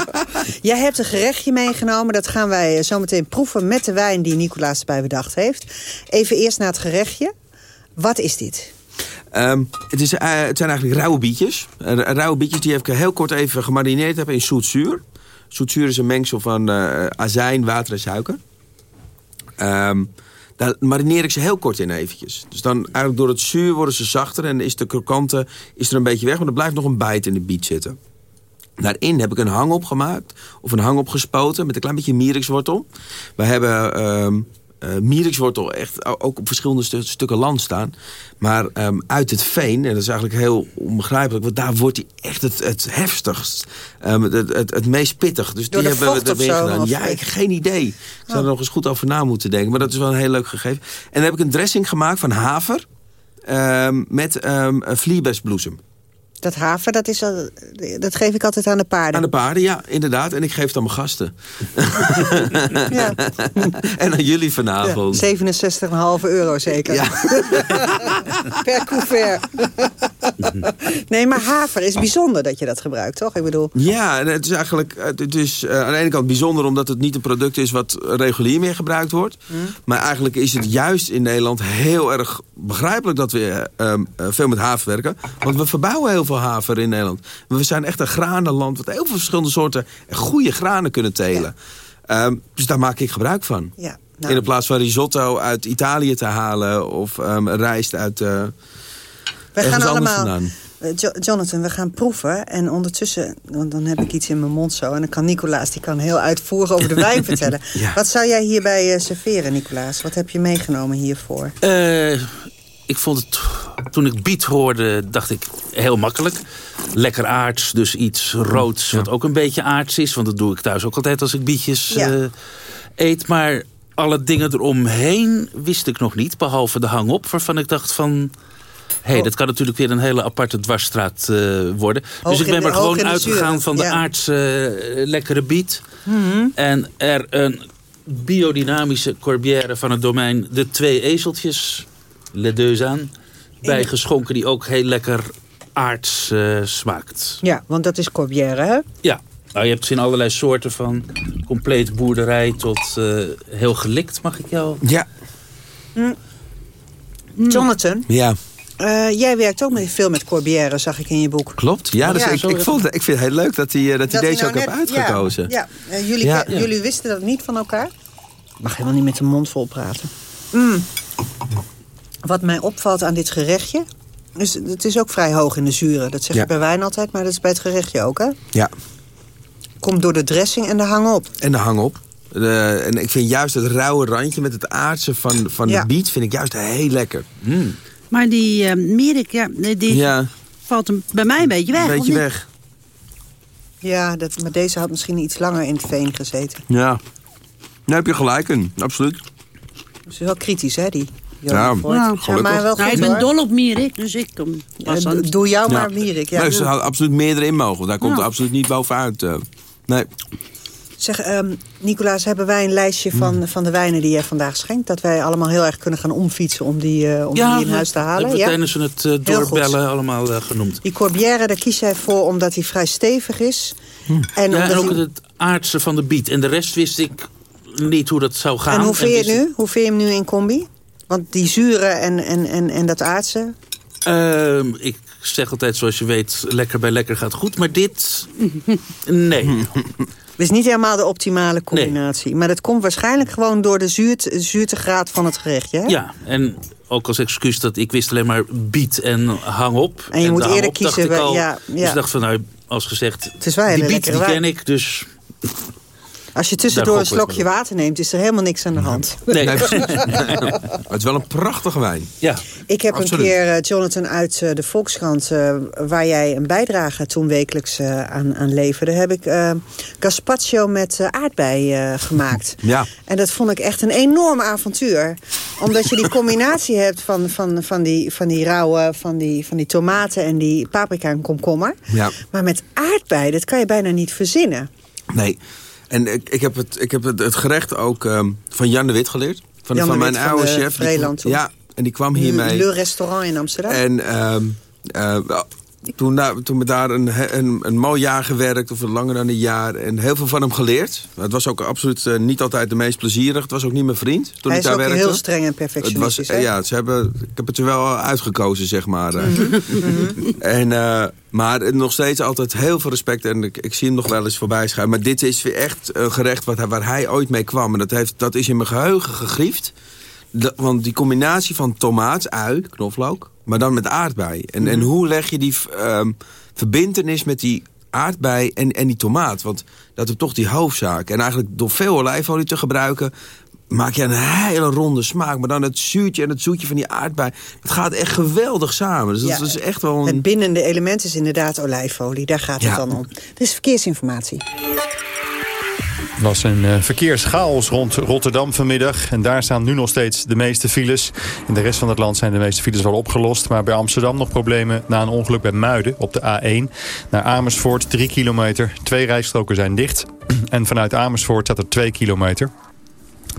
[laughs] Jij hebt een gerechtje meegenomen. Dat gaan wij eh, zo meteen proeven met de wijn die Nicolaas erbij bedacht heeft. Even eerst naar het gerechtje. Wat is dit? Ehm, het, is, eh, het zijn eigenlijk rauwe bietjes. Eh, rauwe bietjes die heb ik heel kort even gemarineerd heb in zoetzuur. Zoetzuur is een mengsel van azijn, water en suiker. Ehm, daar marineer ik ze heel kort in eventjes. Dus dan eigenlijk door het zuur worden ze zachter... en is de krokante is er een beetje weg... maar er blijft nog een bijt in de biet zitten. Daarin heb ik een hang opgemaakt. Of een hang opgespoten met een klein beetje mierikswortel. We hebben ehm eh, mierikswortel echt o- ook op verschillende stu- stukken land staan. Maar ehm, uit het veen, en dat is eigenlijk heel onbegrijpelijk... want daar wordt hij echt het, het heftigst. Ehm, het, het, het meest pittig. Dus Door die hebben we erin zo, gedaan. of- Ja, ik heb geen idee. Ik zou er nog eens goed over na moeten denken. Maar dat is wel een heel leuk gegeven. En dan heb ik een dressing gemaakt van haver... ehm, met ehm vliebesbloesem. Dat haver, dat, is al, dat geef ik altijd aan de paarden. Aan de paarden, ja, inderdaad. En ik geef het aan mijn gasten. [laughs] Ja. en aan jullie vanavond. 67,5 euro zeker. Ja. [laughs] per couvert. Nee, maar haver is bijzonder dat je dat gebruikt, toch? Ik bedoel, Ja, en het is eigenlijk het is, eh, aan de ene kant bijzonder... omdat het niet een product is wat regulier meer gebruikt wordt. Maar eigenlijk is het juist in Nederland heel erg begrijpelijk... dat we eh, ehm, eh, veel met haver werken. Want we verbouwen heel veel haver in Nederland. We zijn echt een granenland... wat heel veel verschillende soorten goede granen kunnen telen. Ehm, dus daar maak ik gebruik van. ja. In de plaats van risotto uit Italië te halen... of ehm, rijst uit... eh, Wij ergens gaan allemaal... Eh, Jo- Jonathan, we gaan proeven. En ondertussen, want dan heb ik iets in mijn mond zo. En dan kan Nicolaas, die kan heel uitvoerig over de [laughs] wijn vertellen. Ja. Wat zou jij hierbij eh, serveren, Nicolaas? Wat heb je meegenomen hiervoor? Eh, ik vond het, toen ik biet hoorde, dacht ik heel makkelijk. Lekker aards, dus iets roods wat ook een beetje aards is. Want dat doe ik thuis ook altijd als ik bietjes Ja. eet. Maar alle dingen eromheen wist ik nog niet. Behalve de hang op, waarvan ik dacht van... hey, dat kan natuurlijk weer een hele aparte dwarsstraat eh, worden. Hoog dus ik ben de- er gewoon uitgegaan van de ja. aardse eh, lekkere biet. Mhm. En er een biodynamische corbière van het domein De Twee Ezeltjes, Le Deux aan, bij geschonken die ook heel lekker aards eh, smaakt. Ja, want dat is Corbière, hè? Ja, nou, je hebt ze in allerlei soorten van compleet boerderij tot eh, heel gelikt, mag ik jou? Ja. Jonathan, Ja, eh, jij werkt ook met, veel met Corbière, zag ik in je boek. klopt. Ja, dus Ja, ik, ik, vond, ik vind het heel leuk dat hij, eh, dat hij Dat deze ook nou heeft net- ja, uitgekozen. Ja, eh, jullie, Ja. jullie wisten dat niet van elkaar? Mag helemaal niet met de mond vol praten. Mm. Wat mij opvalt aan dit gerechtje... Is, het is ook vrij hoog in de zuren. Dat zeg Ja. ik bij wijn altijd, maar dat is bij het gerechtje ook, hè? Ja. Komt door de dressing en de hang op. En de hang op. De- en ik vind juist het rauwe randje met het aardse van, van Ja. de biet vind ik juist heel lekker. Maar die eh Mirik, ja, die Ja, valt hem bij mij een beetje weg. een beetje weg. Ja, dat, maar deze had misschien iets langer in het veen gezeten. Ja. Daar heb je gelijk in, absoluut. Dat is wel kritisch, hè, die Ja, Voort. gelukkig. maar wel Nou, ik ben dol op Mirik, dus ik Eh, aan. Doe jou Ja. maar, Mierik. Ja. Nee, ze hadden absoluut meerdere in mogen. Daar komt Ja. er absoluut niet bovenuit. eh. nee. Zeg, ehm, Nicolaas, hebben wij een lijstje Hmm. van, van de wijnen die jij vandaag schenkt? Dat wij allemaal heel erg kunnen gaan omfietsen om die, eh, om die in huis te halen? hebben we Ja? tijdens het eh, doorbellen allemaal eh, genoemd. Die Corbière, daar kies jij voor omdat hij vrij stevig is. En, ja, en ook het aardse van de biet. En de rest wist ik niet hoe dat zou gaan. en hoe vind je nu? Hoe vind je hem nu in combi? Want die zuren en, en, en, en dat aardse... Ehm, ik zeg altijd, zoals je weet, lekker bij lekker gaat goed. Maar dit, [laughs] nee. [laughs] is niet helemaal de optimale combinatie. Maar dat komt waarschijnlijk gewoon door de zuurt, zuurtegraad van het gerechtje. Hè? Ja, en ook als excuus dat ik wist alleen maar biet en hang op. En je moet eerder op dacht kiezen ik al, ja, Dus ja. ik dacht van, nou, als gezegd, die lekkere die ken ik, dus... Als je tussendoor een slokje water neemt, is er helemaal niks aan de hand. Nee. Nee, precies. [laughs] Het is wel een prachtige wijn. Ja. Ik heb Absoluut. een keer, eh, Jonathan, uit eh, de Volkskrant... eh, waar jij een bijdrage toen wekelijks eh, aan, aan leverde... heb ik eh gazpacho met eh, aardbei eh, gemaakt. [laughs] Ja. En dat vond ik echt een enorm avontuur. Omdat je die [laughs] combinatie hebt van, van, van, die, van die rauwe... Van die, van die tomaten en die paprika en komkommer. Ja. Maar met aardbei, dat kan je bijna niet verzinnen. Nee. En ik, ik heb, het, ik heb het, het gerecht ook ehm, van Jan de Wit geleerd. Van, Jan van mijn van oude de chef. Die-. Ja, en die kwam hiermee. Le Restaurant in Amsterdam. En wel, toen, we daar een, een, een mooi jaar gewerkt, of langer dan een jaar. En heel veel van hem geleerd. Het was ook absoluut eh, niet altijd de meest plezierig. Het was ook niet mijn vriend toen Hij ik is daar ook werkte. heel streng en Het was, perfectionistisch. hè? eh, ja, ze hebben, ik heb het er wel uitgekozen, zeg maar. eh. Mhm. [laughs] en, eh, maar nog steeds altijd heel veel respect. En ik, ik zie hem nog wel eens voorbij schuiven. Maar dit is weer echt een gerecht wat, hij- waar hij ooit mee kwam. En dat, heeft, dat is in mijn geheugen gegrift. Want die combinatie van tomaat, ui, knoflook, maar dan met aardbei. En, en hoe leg je die ehm verbintenis met die aardbei en, en die tomaat? Want dat is toch die hoofdzaak. En eigenlijk door veel olijfolie te gebruiken... maak je een hele ronde smaak. Maar dan het zuurtje en het zoetje van die aardbei. Het gaat echt geweldig samen. Dus Ja, dat is echt wel een... Het bindende element is inderdaad olijfolie. Daar gaat het dan om. Dit is verkeersinformatie. Er was een eh, verkeerschaos rond Rotterdam vanmiddag. En daar staan nu nog steeds de meeste files. In de rest van het land zijn de meeste files wel opgelost. Maar bij Amsterdam nog problemen na een ongeluk bij Muiden op de A1. Naar Amersfoort 3 kilometer. Twee rijstroken zijn dicht. [clears throat] En vanuit Amersfoort staat er 2 kilometer.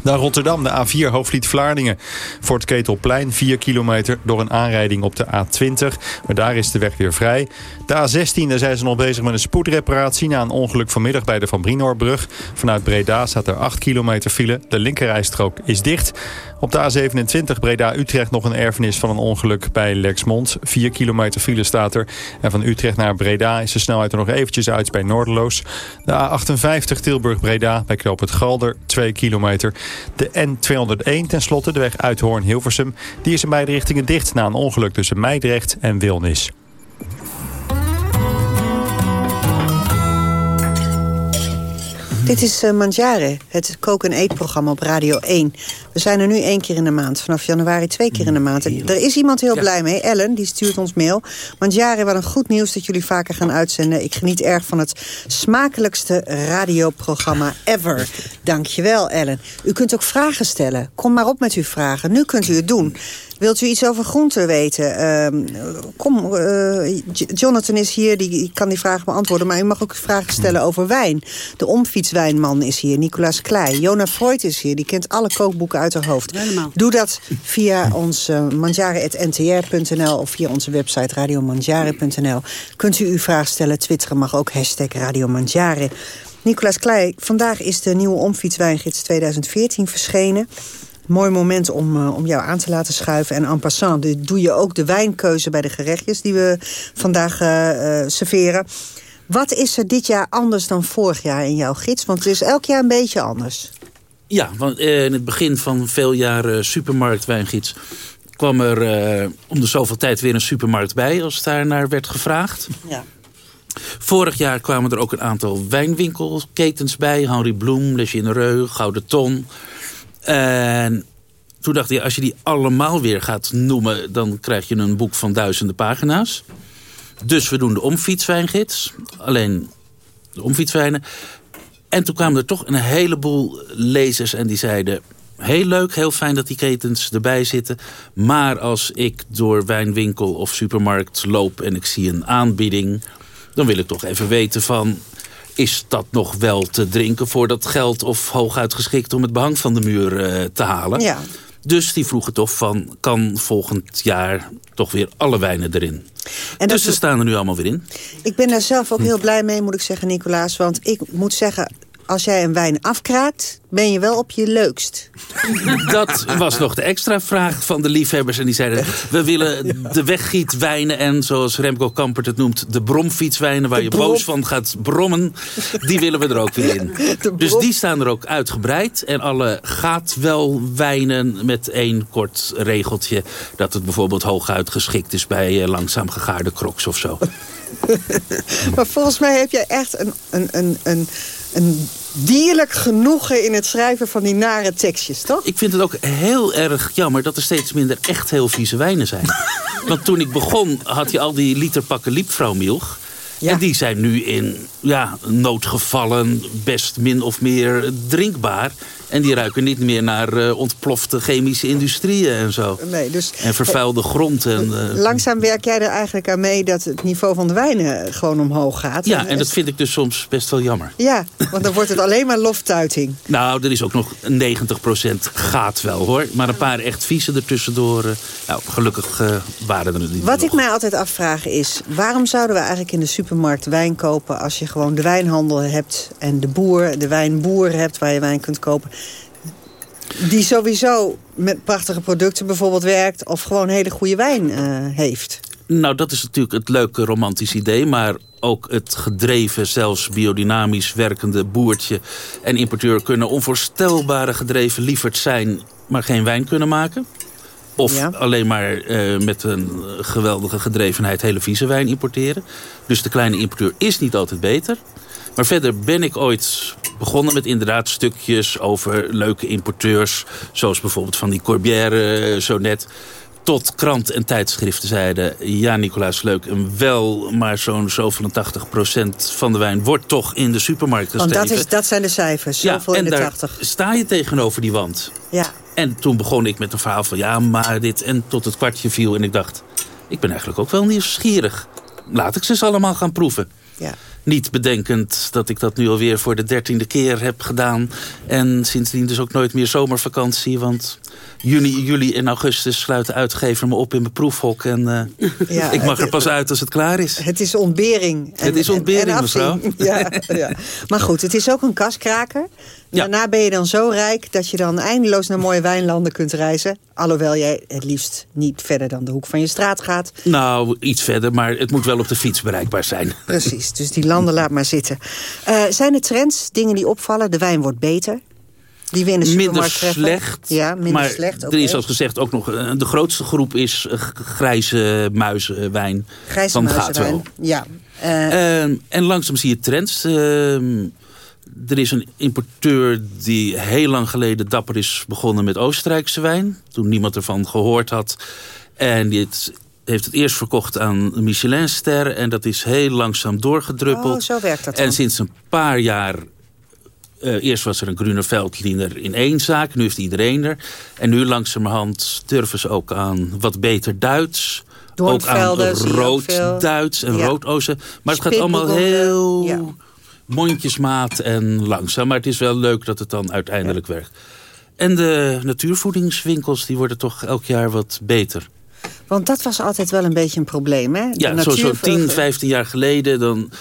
Naar Rotterdam, de A4 Hoofdvliet-Vlaardingen. Voor het Ketelplein 4 kilometer door een aanrijding op de A20. Maar daar is de weg weer vrij. De A16, daar zijn ze nog bezig met een spoedreparatie... na een ongeluk vanmiddag bij de Van Brinoorbrug. Vanuit Breda staat er 8 kilometer file. De linkerrijstrook is dicht. Op de A27 Breda-Utrecht nog een erfenis van een ongeluk bij Lexmond. 4 kilometer file staat er. En van Utrecht naar Breda is de snelheid er nog eventjes uit bij Noorderloos. De A58 Tilburg-Breda bij Knoop het Galder 2 kilometer. De N201 tenslotte, de weg Uithoorn-Hilversum. Die is in beide richtingen dicht na een ongeluk tussen Meidrecht en Wilnis. Dit is uh, Mangiare, het kook- en eetprogramma op Radio 1. We zijn er nu één keer in de maand. Vanaf januari twee keer in de maand. En er is iemand heel blij mee. Ellen, die stuurt ons mail. Mangiare, wat een goed nieuws dat jullie vaker gaan uitzenden. Ik geniet erg van het smakelijkste radioprogramma ever. Dankjewel, Ellen. U kunt ook vragen stellen. Kom maar op met uw vragen. Nu kunt u het doen. Wilt u iets over groenten weten? Uh, kom, uh, Jonathan is hier, die kan die vragen beantwoorden. Maar u mag ook vragen stellen over wijn. De omfietswijnman is hier, Nicolaas Klei. Jona Freud is hier, die kent alle kookboeken uit haar hoofd. Helemaal. Doe dat via ons uh, manjare.ntr.nl of via onze website radiomanjare.nl. Kunt u uw vraag stellen, twitteren mag ook hashtag Radio Manjare. Nicolaas Klei, vandaag is de nieuwe omfietswijngids 2014 verschenen mooi moment om, uh, om jou aan te laten schuiven. En en passant doe je ook de wijnkeuze bij de gerechtjes... die we vandaag uh, uh, serveren. Wat is er dit jaar anders dan vorig jaar in jouw gids? Want het is elk jaar een beetje anders. Ja, want in het begin van veel jaren supermarktwijngids... kwam er om de zoveel tijd weer een supermarkt bij... als daar naar werd gevraagd. Ja. Vorig jaar kwamen er ook een aantal wijnwinkelketens bij. Henri Bloem, Le Gouden Ton... En toen dacht hij, als je die allemaal weer gaat noemen... dan krijg je een boek van duizenden pagina's. Dus we doen de omfietswijngids. Alleen de omfietswijnen. En toen kwamen er toch een heleboel lezers en die zeiden... heel leuk, heel fijn dat die ketens erbij zitten. Maar als ik door wijnwinkel of supermarkt loop en ik zie een aanbieding... dan wil ik toch even weten van is dat nog wel te drinken voor dat geld... of hooguit geschikt om het behang van de muur uh, te halen? Ja. Dus die vroegen toch van, kan volgend jaar toch weer alle wijnen erin? En dus ze staan er nu allemaal weer in. Ik ben daar zelf ook heel blij mee, moet ik zeggen, Nicolaas. Want ik moet zeggen, als jij een wijn afkraakt, ben je wel op je leukst. Dat was nog de extra vraag van de liefhebbers. En die zeiden, we willen de weggietwijnen... en zoals Remco Kampert het noemt, de bromfietswijnen... waar je boos van gaat brommen, die willen we er ook weer in. Dus die staan er ook uitgebreid. En alle gaat wel wijnen met één kort regeltje... dat het bijvoorbeeld hooguit geschikt is bij eh, langzaam gegaarde kroks of zo. [laughs] maar volgens mij heb jij echt een, een, een, een, een dierlijk genoegen in het schrijven van die nare tekstjes, toch? Ik vind het ook heel erg jammer dat er steeds minder echt heel vieze wijnen zijn. [laughs] Want toen ik begon had je al die literpakken liepvrouwmilch. Ja. En die zijn nu in ja, noodgevallen best min of meer drinkbaar. En die ruiken niet meer naar uh, ontplofte chemische industrieën en zo. Nee, dus, en vervuilde grond. En, uh, langzaam werk jij er eigenlijk aan mee dat het niveau van de wijnen gewoon omhoog gaat. Ja, en, en dat vind ik dus soms best wel jammer. Ja, want dan wordt het alleen maar loftuiting. [laughs] nou, er is ook nog 90% gaat wel hoor. Maar een paar echt vieze ertussendoor. Uh, nou, gelukkig waren er niet. Wat nog. ik mij altijd afvraag is, waarom zouden we eigenlijk in de supermarkt wijn kopen... als je gewoon de wijnhandel hebt en de boer, de wijnboer hebt waar je wijn kunt kopen die sowieso met prachtige producten bijvoorbeeld werkt... of gewoon hele goede wijn uh, heeft. Nou, dat is natuurlijk het leuke romantisch idee... maar ook het gedreven, zelfs biodynamisch werkende boertje... en importeur kunnen onvoorstelbare gedreven lieferd zijn... maar geen wijn kunnen maken. Of ja. alleen maar uh, met een geweldige gedrevenheid hele vieze wijn importeren. Dus de kleine importeur is niet altijd beter. Maar verder ben ik ooit begonnen met inderdaad stukjes over leuke importeurs. Zoals bijvoorbeeld van die Corbière zo net. Tot krant en tijdschriften zeiden... ja, Nicolaas, leuk en wel, maar zo'n zoveel 80% van de wijn... wordt toch in de supermarkt. Want dat, is, dat zijn de cijfers, zoveel ja, in de daar 80. sta je tegenover die wand. Ja. En toen begon ik met een verhaal van ja, maar dit... en tot het kwartje viel en ik dacht... ik ben eigenlijk ook wel nieuwsgierig. Laat ik ze eens allemaal gaan proeven. Ja. Niet bedenkend dat ik dat nu alweer voor de dertiende keer heb gedaan. En sindsdien dus ook nooit meer zomervakantie. Want juni, juli en augustus sluit de uitgever me op in mijn proefhok. En uh, ja, ik mag er pas uit als het klaar is. Het is ontbering. En, het is ontbering, en, en mevrouw. Ja, ja. Maar goed, het is ook een kaskraker. Daarna ben je dan zo rijk dat je dan eindeloos naar mooie wijnlanden kunt reizen. Alhoewel jij het liefst niet verder dan de hoek van je straat gaat. Nou, iets verder, maar het moet wel op de fiets bereikbaar zijn. Precies, dus die landen laat maar zitten. Uh, zijn er trends, dingen die opvallen? De wijn wordt beter. Die we in de minder slecht. Ja, minder maar slecht. Er is zoals gezegd ook nog... De grootste groep is grijze muizenwijn. Grijze van muizenwijn, gaat wel. ja. Uh, uh, en langzaam zie je trends. Uh, er is een importeur die heel lang geleden dapper is begonnen met Oostenrijkse wijn. Toen niemand ervan gehoord had. En dit heeft het eerst verkocht aan Michelinster. En dat is heel langzaam doorgedruppeld. Oh, zo werkt dat dan. En sinds een paar jaar... eh, eerst was er een Grüne Veldliner in één zaak. Nu heeft iedereen er. En nu langzamerhand durven ze ook aan wat beter Duits. Ook aan Doornvelden zie je ook rood veel. Duits en Ja. rood Oosten. Maar het gaat allemaal heel ja. mondjesmaat en langzaam. Maar het is wel leuk dat het dan uiteindelijk werkt. En de natuurvoedingswinkels die worden toch elk jaar wat beter. Want dat was altijd wel een beetje een probleem, hè? De Ja, zo, zo natuur- 10, 15 jaar geleden dan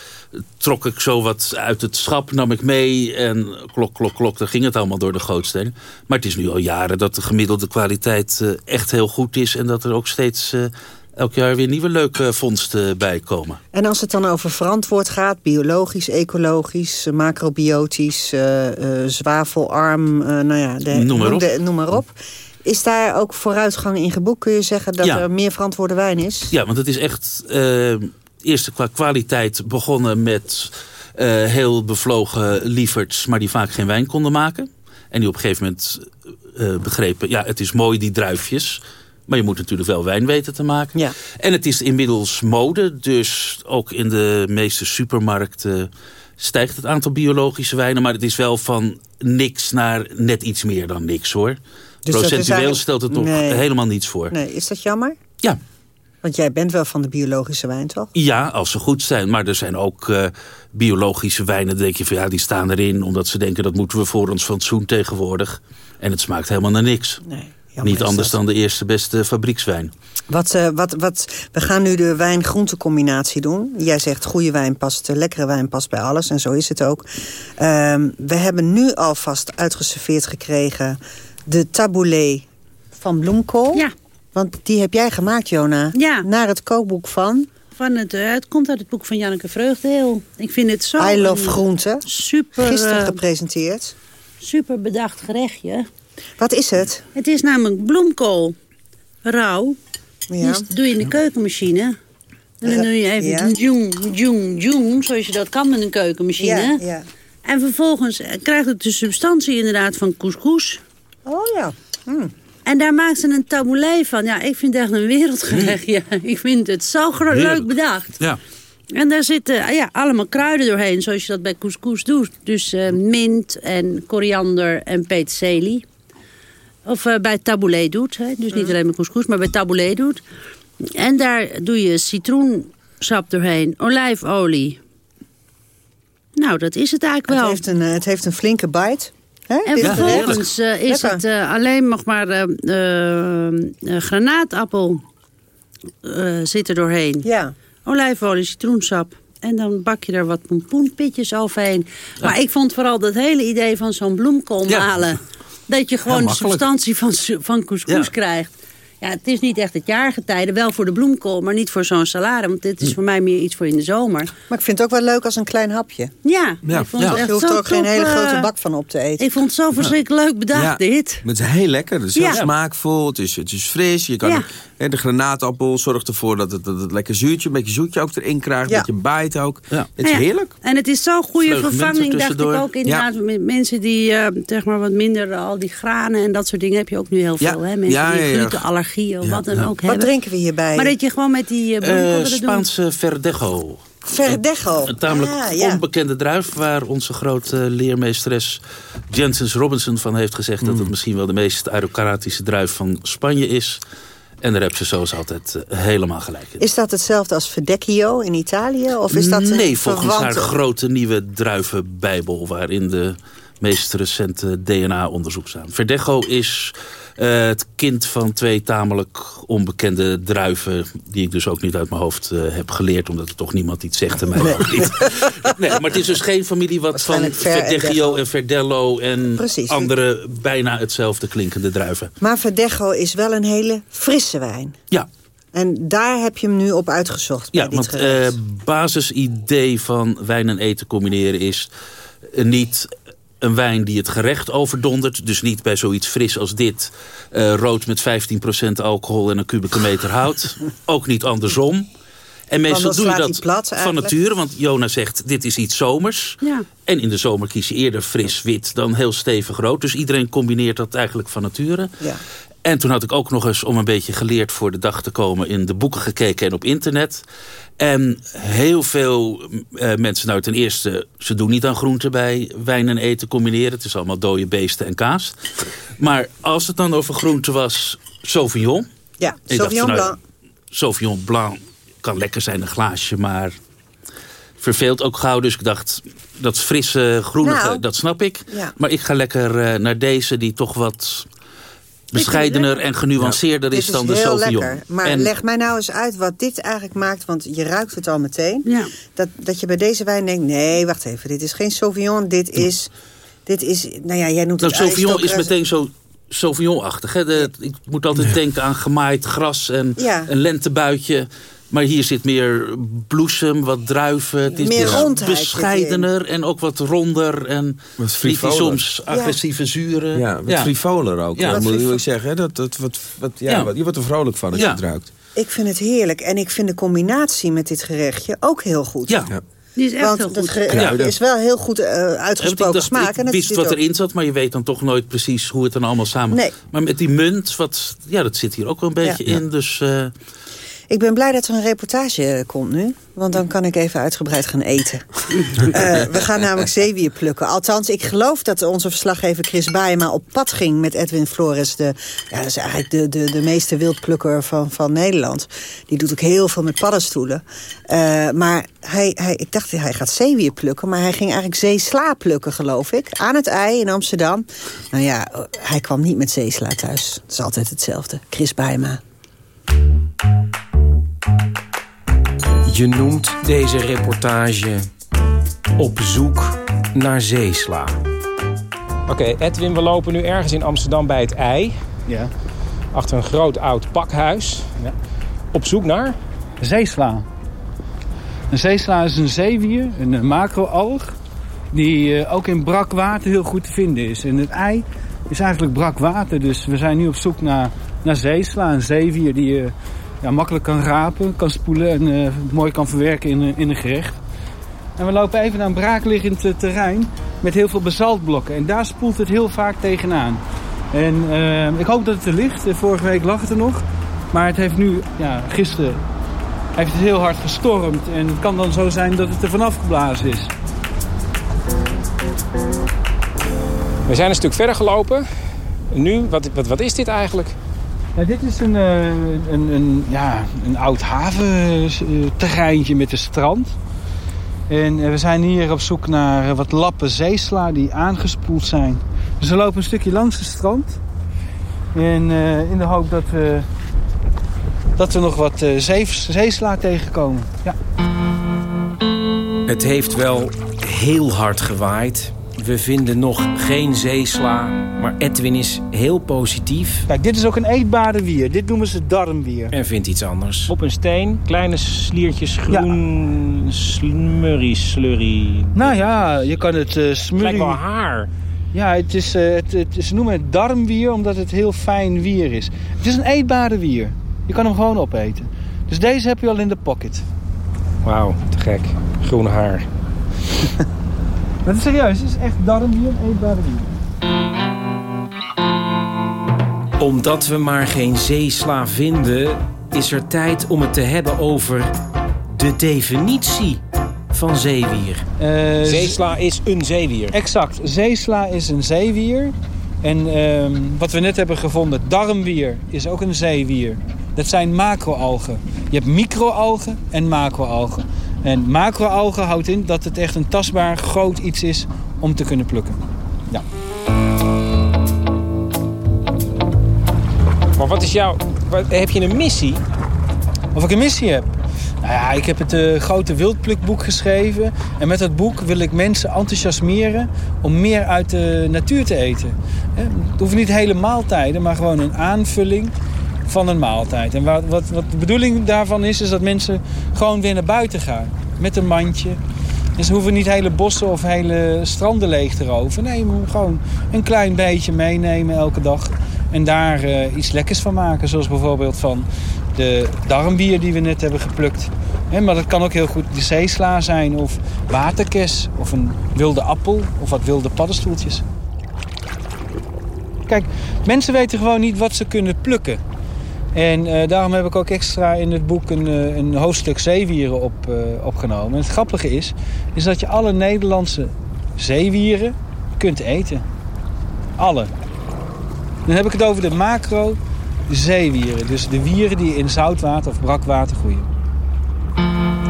trok ik zo wat uit het schap, nam ik mee en klok, klok, klok, dan ging het allemaal door de gootstenen. Maar het is nu al jaren dat de gemiddelde kwaliteit eh, echt heel goed is en dat er ook steeds eh, elk jaar weer nieuwe leuke vondsten bij komen. En als het dan over verantwoord gaat, biologisch, ecologisch, eh, macrobiotisch, eh, eh, zwavelarm, eh, nou ja, de, Noem maar op. de- noem maar op. Is daar ook vooruitgang in geboekt? Kun je zeggen dat Ja. er meer verantwoorde wijn is? Ja, want het is echt eh eerst qua kwaliteit begonnen met eh, heel bevlogen lieverds, maar die vaak geen wijn konden maken. En die op een gegeven moment eh, begrepen, ja, het is mooi die druifjes. Maar je moet natuurlijk wel wijn weten te maken. Ja. En het is inmiddels mode, dus ook in de meeste supermarkten stijgt het aantal biologische wijnen. Maar het is wel van niks naar net iets meer dan niks hoor. Dus Procentueel eigenlijk- stelt het nog Nee. helemaal niets voor. Nee, is dat jammer? Ja. Want jij bent wel van de biologische wijn, toch? Ja, als ze goed zijn. Maar er zijn ook eh, biologische wijnen. Dan denk je van ja, die staan erin. Omdat ze denken dat moeten we voor ons fatsoen tegenwoordig. En het smaakt helemaal naar niks. Nee, Niet anders dat. dan de eerste beste fabriekswijn. Wat, eh, wat, wat, we gaan nu de wijn-groente combinatie doen. Jij zegt goede wijn past, eh, lekkere wijn past bij alles. En zo is het ook. Ehm, we hebben nu alvast uitgeserveerd gekregen de taboulet van bloemkool. Ja. Want die heb jij gemaakt, Jona. Ja. Naar het kookboek van Van het, eh, het komt uit het boek van Janneke Vreugdeheel. Ik vind het zo... I Love Groente. Super, Gisteren eh, gepresenteerd. super bedacht gerechtje. Wat is het? Het is namelijk bloemkool. Rauw. Ja. Die doe je in de keukenmachine. En dan doe je even Ja. joeng, joeng, joeng. Zoals je dat kan met een keukenmachine. Ja, ja. En vervolgens eh, krijgt het de substantie inderdaad van couscous. Oh ja. En daar maakt ze een taboulet van. Ja, ik vind het echt een wereldgerechtje. [laughs] Ik vind het zo leuk bedacht. Ja. En daar zitten ah ja, allemaal kruiden doorheen, zoals je dat bij couscous doet. Dus eh, mint en koriander en peterselie. Of eh, bij taboulet doet. Hè. Dus niet alleen bij couscous, maar bij taboulet doet. En daar doe je citroensap doorheen, olijfolie. Nou, dat is het eigenlijk Het wel. heeft, een, eh, het heeft een flinke bite. Hè? En vervolgens eh, is Lekker. het eh, alleen nog maar eh, granaatappel zit er doorheen. Ja. Olijfolie, citroensap. En dan bak je er wat pompoenpitjes overheen. Maar ik vond vooral dat hele idee van zo'n bloemkool Ja. malen. Dat je gewoon de substantie van, van couscous krijgt. Ja, het is niet echt het jaargetijde. Wel voor de bloemkool, maar niet voor zo'n salade. Want dit is Hm. voor mij meer iets voor in de zomer. Maar ik vind het ook wel leuk als een klein hapje. Ja, Ja. ik vond Ja. het echt Je hoeft er ook geen hele eh, grote bak van op te eten. Ik vond het zo verschrikkelijk leuk bedacht, Ja. dit. Het is heel lekker. Het is heel Ja. smaakvol. Het is, het is fris. Je kan, Ja. hè, de granaatappel zorgt ervoor dat het, dat het lekker zuurtje, een beetje zoetje ook erin krijgt. Ja. Een beetje bite ook. Ja. Het is ja, heerlijk. En het is zo'n goede Vleugel vervanging, er dacht ik ook inderdaad. Met mensen die eh, zeg maar wat minder, eh, al die granen en dat soort dingen heb je ook nu heel Ja. veel. Hè? Mensen Ja, die ja, of wat dan ook Wat hebben. drinken we hierbij? Maar dat je gewoon met die uh. Spaanse verdejo. Verdecho. Een tamelijk Ah, ja. onbekende druif waar onze grote leermeesteres Jensens Robinson van heeft gezegd... Mm. dat het misschien wel de meest aristocratische druif van Spanje is. En daar hebben ze zoals altijd eh, helemaal gelijk in. Is dat hetzelfde als Verdecchio in Italië? Of is dat een nee, volgens haar grote nieuwe druivenbijbel... waarin de meest recente DNA-onderzoek staan. Verdecho is eh, het kind van twee tamelijk onbekende druiven... die ik dus ook niet uit mijn hoofd eh, heb geleerd... omdat er toch niemand iets zegt en mij ook niet. [laughs] Nee, maar het is dus geen familie wat van Waarschijnlijk Ver en Verdello... en Precies. andere bijna hetzelfde klinkende druiven. Maar Verdecho is wel een hele frisse wijn. Ja, En daar heb je hem nu op uitgezocht Ja, dit want gerecht. eh basisidee van wijn en eten combineren is niet een wijn die het gerecht overdondert. Dus niet bij zoiets fris als dit. eh, rood met 15% alcohol en een kubieke meter hout. [laughs] Ook niet andersom. En meestal doe je dat plat van nature. Want Jona zegt, dit is iets zomers. Ja. En in de zomer kies je eerder fris wit dan heel stevig rood. Dus iedereen combineert dat eigenlijk van nature. Ja. En toen had ik ook nog eens om een beetje geleerd voor de dag te komen... in de boeken gekeken en op internet. En heel veel eh, mensen, nou ten eerste... ze doen niet aan groenten bij wijn en eten combineren. Het is allemaal dode beesten en kaas. Maar als het dan over groenten was, Sauvignon. Ja, Ik Sauvignon nou, Blanc. Sauvignon Blanc kan lekker zijn, een glaasje, maar verveelt ook gauw. Dus ik dacht, dat frisse, groenige, Nou, dat snap ik. ja. Maar ik ga lekker eh, naar deze die toch wat bescheidener en genuanceerder is dan de heel Sauvignon. lekker. Maar En- leg mij nou eens uit wat dit eigenlijk maakt. Want je ruikt het al meteen. Ja. Dat, dat je bij deze wijn denkt... Nee, wacht even. Dit is geen Sauvignon. Dit is... Dit is nou ja, jij noemt Nou, het Sauvignon is meteen zo Sauvignon-achtig. Ik moet altijd denken aan gemaaid gras en Ja. een lentebuitje. Maar hier zit meer bloesem, wat druiven. Het is Meer dus rondheid bescheidener en ook wat ronder. En Wat niet die soms agressieve zuren. Ja, wat frivoler ook. Ja. Moet ik zeggen. Dat, dat, wat, wat, ja, Ja. wat- je wordt er vrolijk van als Ja. je het ruikt. Ik vind het heerlijk. En ik vind de combinatie met dit gerechtje ook heel goed. Ja. Die is echt Want heel goed. Ja. is wel heel goed eh, uitgesproken ik dacht, smaak. ik en dat is wist wat ook. erin zat, maar je weet dan toch nooit precies hoe het dan allemaal samen... Nee. Maar met die munt, wat, ja, dat zit hier ook wel een beetje Ja. in. Dus eh, Ik ben blij dat er een reportage komt nu. Want dan kan ik even uitgebreid gaan eten. Eh, we gaan namelijk zeewier plukken. Althans, ik geloof dat onze verslaggever Chris Baayema op pad ging met Edwin Flores. De, ja, dat is eigenlijk de, de, de meeste wildplukker van, van Nederland. Die doet ook heel veel met paddenstoelen. Eh, maar hij, hij, ik dacht, hij gaat zeewier plukken. Maar hij ging eigenlijk zeesla plukken, geloof ik. Aan het ei in Amsterdam. Nou ja, hij kwam niet met zeesla thuis. Het is altijd hetzelfde. Chris Baayema. Je noemt deze reportage op zoek naar zeesla. Oké, Edwin, we lopen nu ergens in Amsterdam bij het ei. Ja. Achter een groot oud pakhuis. Ja. Op zoek naar? Zeesla. Een zeesla is een zeewier, een eh, macroalg, die eh, ook in brak water heel goed te vinden is. En het ei is eigenlijk brak water, dus we zijn nu op zoek naar, naar zeesla. Een zeewier die je ja, makkelijk kan rapen, kan spoelen en eh, mooi kan verwerken in, een- in een gerecht. En we lopen even naar een braakliggend eh, terrein met heel veel basaltblokken. En daar spoelt het heel vaak tegenaan. En eh, ik hoop dat het er ligt. Eh, Vorige week lag het er nog. Maar het heeft nu, ja, gisteren heeft het heel hard gestormd. En het kan dan zo zijn dat het er vanaf geblazen is. We zijn een stuk verder gelopen. Nu, wat, wat, wat is dit eigenlijk? Ja, dit is een, eh, een, een, ja, een oud haventerreintje met een strand. En eh, we zijn hier op zoek naar eh, wat lappen zeesla die aangespoeld zijn. Dus we lopen een stukje langs het strand. En in de hoop dat we, dat we nog wat zee, zeesla tegenkomen. Ja. Het heeft wel heel hard gewaaid. We vinden nog geen zeesla. Maar Edwin is heel positief. Kijk, dit is ook een eetbare wier. Dit noemen ze darmwier. En vindt iets anders. Op een steen, kleine sliertjes groen slurry slurry. Nou ja, je kan het eh Het smurrie... lijkt wel haar. Ja, het is, eh, het, het, ze noemen het darmwier omdat het heel fijn wier is. Het is een eetbare wier. Je kan hem gewoon opeten. Dus deze heb je al in de pocket. Wauw, te gek. Groen haar. [laughs] Maar het is serieus, het is echt darmwier, een eetbare wier. Omdat we maar geen zeesla vinden, is er tijd om het te hebben over de definitie van zeewier. Eh, Zeesla is een zeewier. Exact, zeesla is een zeewier. En ehm, wat we net hebben gevonden, darmwier, is ook een zeewier. Dat zijn macroalgen. Je hebt microalgen en macroalgen. En macroalgen houdt in dat het echt een tastbaar groot iets is om te kunnen plukken. Ja. Maar wat is jouw... wat- Heb je een missie? Of ik een missie heb? Nou ja, ik heb het eh, grote wildplukboek geschreven. En met dat boek wil ik mensen enthousiasmeren om meer uit de natuur te eten. Het hoeven niet hele maaltijden, maar gewoon een aanvulling van een maaltijd. En wat, wat, wat de bedoeling daarvan is, is dat mensen gewoon weer naar buiten gaan. Met een mandje. Dus ze hoeven niet hele bossen of hele stranden leeg te roven. Nee, maar gewoon een klein beetje meenemen elke dag. En daar eh, iets lekkers van maken. Zoals bijvoorbeeld van de darmbier die we net hebben geplukt. Maar dat kan ook heel goed de zeesla zijn of waterkes of een wilde appel of wat wilde paddenstoeltjes. Kijk, mensen weten gewoon niet wat ze kunnen plukken. En eh, daarom heb ik ook extra in het boek een, eh, een hoofdstuk zeewieren op, eh, opgenomen. En het grappige is, is dat je alle Nederlandse zeewieren kunt eten. Alle. Dan heb ik het over de macro zeewieren. Dus de wieren die in zoutwater of brakwater groeien.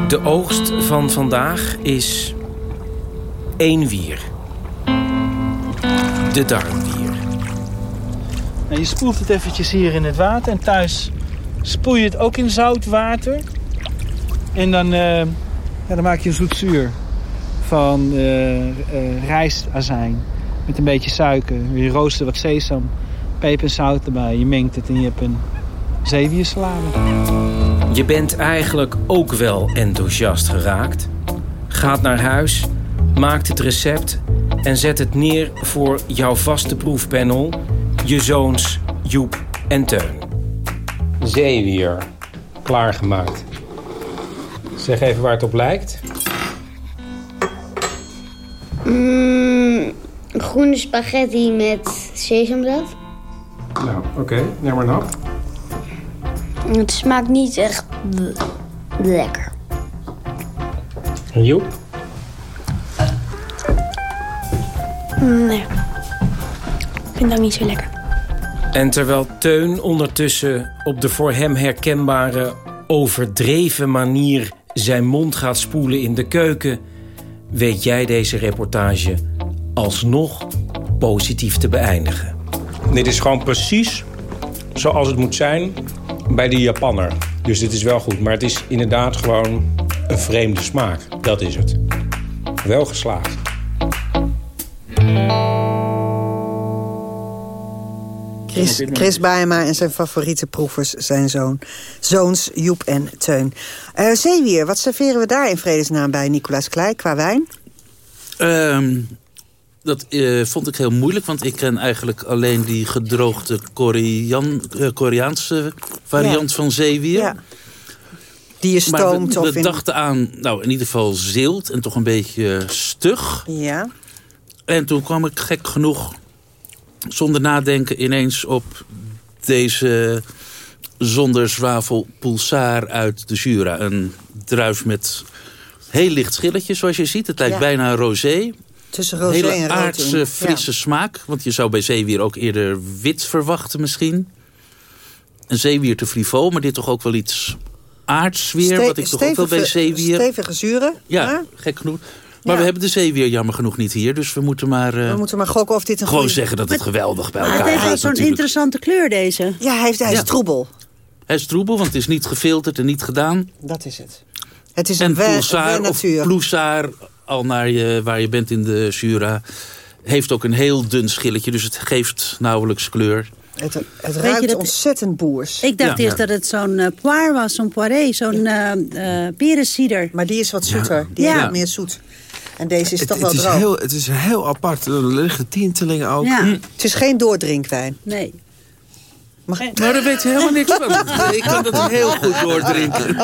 De oogst van vandaag is één wier. De darmwier. Je spoelt het eventjes hier in het water. En thuis spoel je het ook in zout water. En dan, eh, ja, dan maak je een zoetzuur van eh, eh, rijstazijn. Met een beetje suiker. Je roostert wat sesam, peper en zout erbij. Je mengt het en je hebt een zeewiersalade. Je bent eigenlijk ook wel enthousiast geraakt. Gaat naar huis, maakt het recept en zet het neer voor jouw vaste proefpanel, je zoons Joep en Teun. Zeewier, klaargemaakt. Zeg even waar het op lijkt. Mm, groene spaghetti met sesamblad. Nou, oké, neem maar nap. Het smaakt niet echt le- lekker. Joep? Nee. Ik vind dat niet zo lekker. En terwijl Teun ondertussen op de voor hem herkenbare overdreven manier zijn mond gaat spoelen in de keuken, weet jij deze reportage alsnog positief te beëindigen. Dit is gewoon precies zoals het moet zijn bij de Japanner. Dus dit is wel goed, maar het is inderdaad gewoon een vreemde smaak. Dat is het. Wel geslaagd. Chris, Chris Baaema en zijn favoriete proevers zijn zoon, zoons Joep en Teun. Eh zeewier, wat serveren we daar in vredesnaam bij Nicolaas Klei qua wijn? Ehm, dat eh, vond ik heel moeilijk, want ik ken eigenlijk alleen die gedroogde Korean, eh, Koreaanse variant Ja. van zeewier. Ja. Die je Maar stoomt we, of we in... dachten aan, nou in ieder geval zilt en toch een beetje stug. Ja. En toen kwam ik gek genoeg, zonder nadenken, ineens op deze zonder zwavel pulsar uit de Jura. Een druif met heel licht schilletje, zoals je ziet. Het lijkt Ja. bijna rosé. Tussen rosé Hele en rood aardse, frisse smaak. Want je zou bij zeewier ook eerder wit verwachten misschien. Een zeewier te frivol, maar dit toch ook wel iets aards weer. Ste- wat ik toch ook wel bij zeewier... Stevige zuren. Ja, gek genoeg. Maar Ja. we hebben de zeewier jammer genoeg niet hier. Dus we moeten maar, eh, We moeten maar gokken of dit een gewoon zeggen dat het geweldig bij elkaar het heeft wel gaat zo'n interessante kleur, deze. Ja, hij, heeft, hij is Ja. troebel. Hij is troebel, want het is niet gefilterd en niet gedaan. Dat is het. Het is en een pulsar of natuur. ploesaar, al naar je, waar je bent in de Jura... heeft ook een heel dun schilletje, dus het geeft nauwelijks kleur. Het, het ruikt dat- ontzettend boers. Ik dacht Ja. eerst dat het zo'n poire was, zo'n poiré, zo'n eh eh perensieder. Maar die is wat zoeter. Die Ja. heeft wat meer zoet. En deze is Het, toch het wel is droog. heel, het is heel apart. Er liggen tintelingen ook. Ja. Het is geen doordrinkwijn. Nee. Mag... Maar daar weet je helemaal niks van. [laughs] Ik kan dat heel goed doordrinken. [laughs]